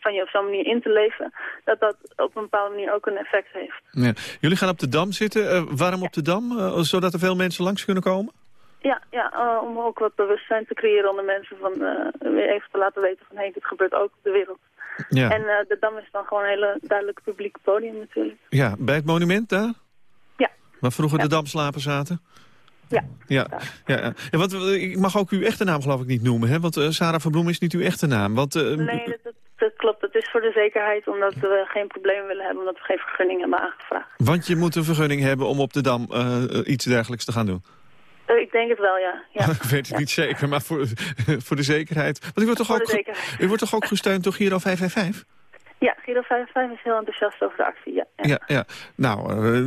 van je op zo'n manier in te leven, dat dat op een bepaalde manier ook een effect heeft. Ja. Jullie gaan op de Dam zitten. Uh, waarom op de Dam? Uh, zodat er veel mensen langs kunnen komen? Ja, ja om ook wat bewustzijn te creëren onder mensen van weer even te laten weten van hé, hey, dit gebeurt ook op de wereld. Ja. En de Dam is dan gewoon een hele duidelijk publiek podium natuurlijk. Ja, bij het monument daar? Ja. Waar vroeger de Damslapen zaten? Ja. Ja, ja, ja. Wat, ik mag ook uw echte naam geloof ik niet noemen, hè? Want uh, Sarah van Bloem is niet uw echte naam. Want, uh, nee, dat, dat, dat, klopt. Dat is voor de zekerheid, omdat we geen problemen willen hebben, omdat we geen vergunning hebben aangevraagd. Want je moet een vergunning hebben om op de Dam uh, iets dergelijks te gaan doen? ik denk het wel, ja. ja. <laughs> ik weet het ja. niet zeker, maar voor, <laughs> voor de zekerheid. Want u wordt toch, ook, u wordt toch ook gesteund door Giro 555? Ja, Giro 55 is heel enthousiast over de actie, ja. Ja, ja, ja. nou,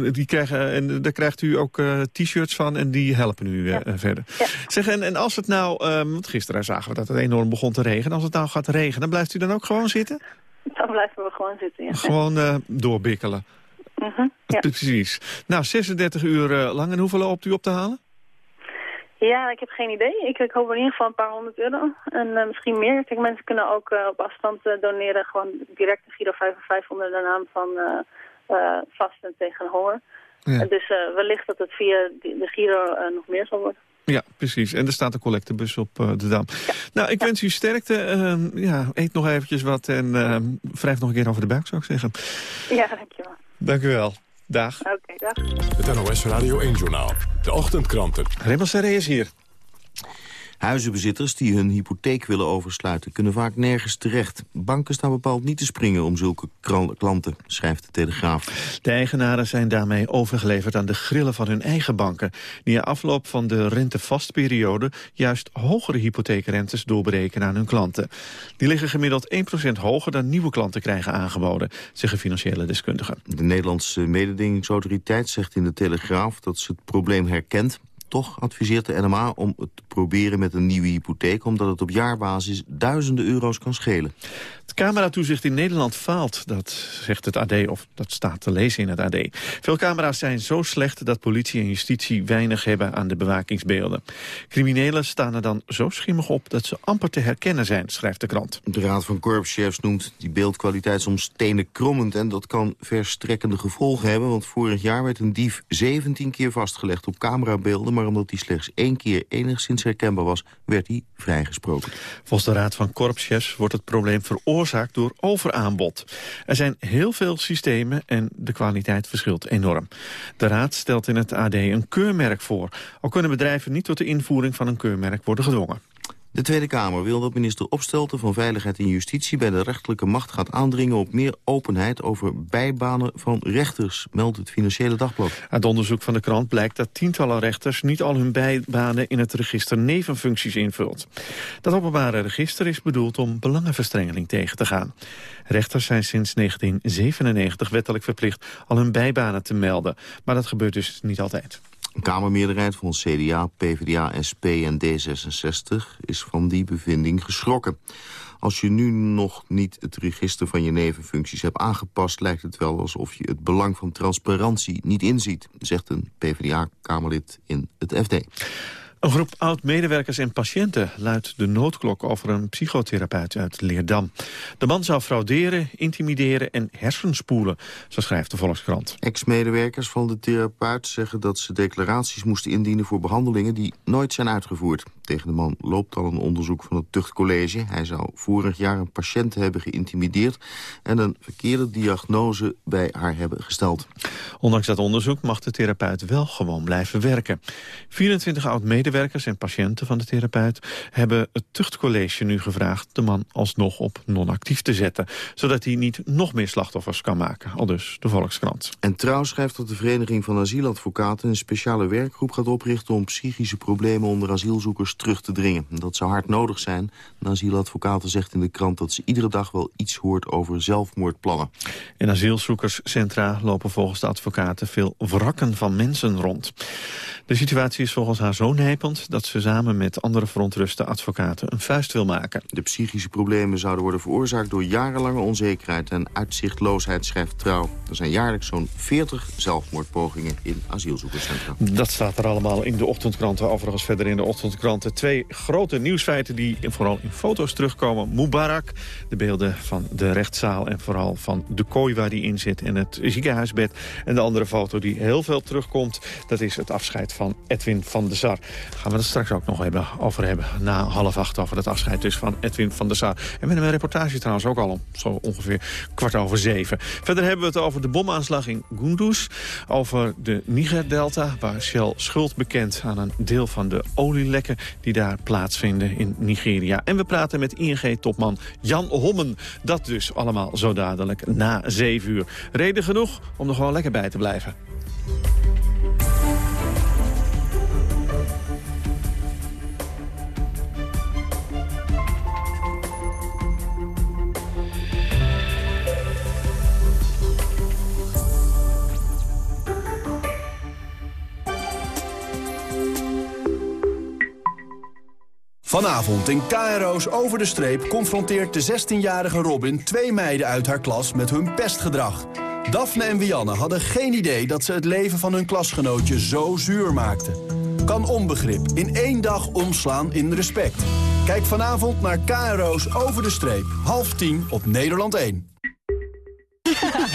uh, die krijgen, en daar krijgt u ook uh, t-shirts van en die helpen u uh, ja. verder. Ja. Zeg, en, en als het nou, um, want gisteren zagen we dat het enorm begon te regenen. Als het nou gaat regenen, blijft u dan ook gewoon zitten? Dan blijven we gewoon zitten, ja. Gewoon doorbikkelen? -hmm, ja. <laughs> Precies. Nou, 36 uur lang. En hoeveel hoopt u op te halen? Ja, ik heb geen idee. Ik, ik hoop in ieder geval een paar honderd euro. En uh, misschien meer. Kijk, mensen kunnen ook uh, op afstand uh, doneren. Gewoon direct de Giro 55 onder de naam van Vasten tegen honger. Ja. dus wellicht dat het via de Giro nog meer zal worden. Ja, precies. En er staat een collectebus op de Dam. Ja. Nou, ik wens u sterkte. Ehm, ja, eet nog eventjes wat en ehm, wrijf nog een keer over de buik, zou ik zeggen. Ja, dankjewel. Dank u wel. Dag. Oké, okay, dag. Het NOS Radio 1-journaal. De ochtendkranten. Raymond Serré is hier. Huizenbezitters die hun hypotheek willen oversluiten... kunnen vaak nergens terecht. Banken staan bepaald niet te springen om zulke klanten, schrijft de Telegraaf. De eigenaren zijn daarmee overgeleverd aan de grillen van hun eigen banken... die na afloop van de rentevastperiode... juist hogere hypotheekrentes doorberekenen aan hun klanten. Die liggen gemiddeld 1% hoger dan nieuwe klanten krijgen aangeboden... zeggen financiële deskundigen. De Nederlandse mededingingsautoriteit zegt in de Telegraaf... dat ze het probleem herkent toch adviseert de NMA om het te proberen met een nieuwe hypotheek... omdat het op jaarbasis duizenden euro's kan schelen. Het cameratoezicht in Nederland faalt, dat zegt het AD, of dat staat te lezen in het AD. Veel camera's zijn zo slecht dat politie en justitie weinig hebben aan de bewakingsbeelden. Criminelen staan er dan zo schimmig op dat ze amper te herkennen zijn, schrijft de krant. De Raad van Korpschefs noemt die beeldkwaliteit soms stenen krommend... en dat kan verstrekkende gevolgen hebben, want vorig jaar werd een dief 17 keer vastgelegd op camerabeelden maar omdat hij slechts één keer enigszins herkenbaar was, werd hij vrijgesproken. Volgens de Raad van Korpschefs wordt het probleem veroorzaakt door overaanbod. Er zijn heel veel systemen en de kwaliteit verschilt enorm. De Raad stelt in het AD een keurmerk voor. Al kunnen bedrijven niet tot de invoering van een keurmerk worden gedwongen. De Tweede Kamer wil dat minister Opstelten van Veiligheid en Justitie... bij de rechterlijke macht gaat aandringen op meer openheid... over bijbanen van rechters, meldt het Financiële Dagblad. Uit onderzoek van de krant blijkt dat tientallen rechters... niet al hun bijbanen in het register nevenfuncties invult. Dat openbare register is bedoeld om belangenverstrengeling tegen te gaan. Rechters zijn sinds 1997 wettelijk verplicht al hun bijbanen te melden. Maar dat gebeurt dus niet altijd. Een Kamermeerderheid van CDA, PvdA, SP en D66 is van die bevinding geschrokken. Als je nu nog niet het register van je nevenfuncties hebt aangepast... lijkt het wel alsof je het belang van transparantie niet inziet... zegt een PvdA-Kamerlid in het FD. Een groep oud-medewerkers en patiënten luidt de noodklok over een psychotherapeut uit Leerdam. De man zou frauderen, intimideren en hersenspoelen, zo schrijft de Volkskrant. Ex-medewerkers van de therapeut zeggen dat ze declaraties moesten indienen voor behandelingen die nooit zijn uitgevoerd. Tegen de man loopt al een onderzoek van het Tuchtcollege. Hij zou vorig jaar een patiënt hebben geïntimideerd en een verkeerde diagnose bij haar hebben gesteld. Ondanks dat onderzoek mag de therapeut wel gewoon blijven werken. 24 oud-medewerkers en patiënten van de therapeut hebben het Tuchtcollege nu gevraagd de man alsnog op non-actief te zetten, zodat hij niet nog meer slachtoffers kan maken, al dus de Volkskrant. En Trouw schrijft dat de Vereniging van Asieladvocaten een speciale werkgroep gaat oprichten om psychische problemen onder asielzoekers terug te dringen. Dat zou hard nodig zijn. Een asieladvocaten zegt in de krant dat ze iedere dag wel iets hoort over zelfmoordplannen. In asielzoekerscentra lopen volgens de advocaten veel wrakken van mensen rond. De situatie is volgens haar zo nijpend dat ze samen met andere verontruste advocaten een vuist wil maken. De psychische problemen zouden worden veroorzaakt door jarenlange onzekerheid en uitzichtloosheid, schrijft Trouw. Er zijn jaarlijks zo'n 40 zelfmoordpogingen in asielzoekerscentra. Dat staat er allemaal in de ochtendkranten. Overigens verder in de ochtendkranten twee grote nieuwsfeiten die vooral in foto's terugkomen. Mubarak, de beelden van de rechtszaal en vooral van de kooi waar hij in zit en het ziekenhuisbed. En de andere foto die heel veel terugkomt, dat is het afscheid van Edwin van der Sar. Gaan we het straks ook nog hebben, over hebben. Na half acht over het afscheid dus van Edwin van der Sar. En met een reportage trouwens ook al om zo ongeveer kwart over zeven. Verder hebben we het over de bomaanslag in Gunduz. Over de Niger-delta, waar Shell schuld bekend aan een deel van de olielekken die daar plaatsvinden in Nigeria. En we praten met ING-topman Jan Hommen. Dat dus allemaal zo dadelijk na zeven uur. Reden genoeg om er gewoon lekker bij te blijven. Vanavond in KRO's Over de Streep confronteert de 16-jarige Robin twee meiden uit haar klas met hun pestgedrag. Daphne en Wianne hadden geen idee dat ze het leven van hun klasgenootje zo zuur maakten. Kan onbegrip in één dag omslaan in respect. Kijk vanavond naar KRO's Over de Streep, half tien op Nederland 1.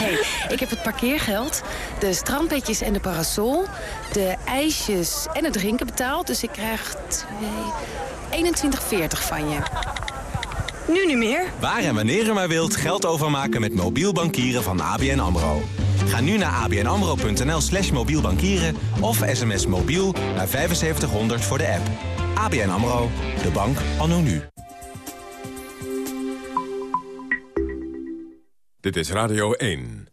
Hey, ik heb het parkeergeld, de strandbedjes en de parasol, de ijsjes en het drinken betaald. Dus ik krijg 21,40 van je. Nu niet meer. Waar en wanneer u maar wilt geld overmaken met mobiel bankieren van ABN AMRO. Ga nu naar abnamro.nl slash mobiel bankieren of sms mobiel naar 7500 voor de app. ABN AMRO, de bank anno nu. Dit is Radio 1.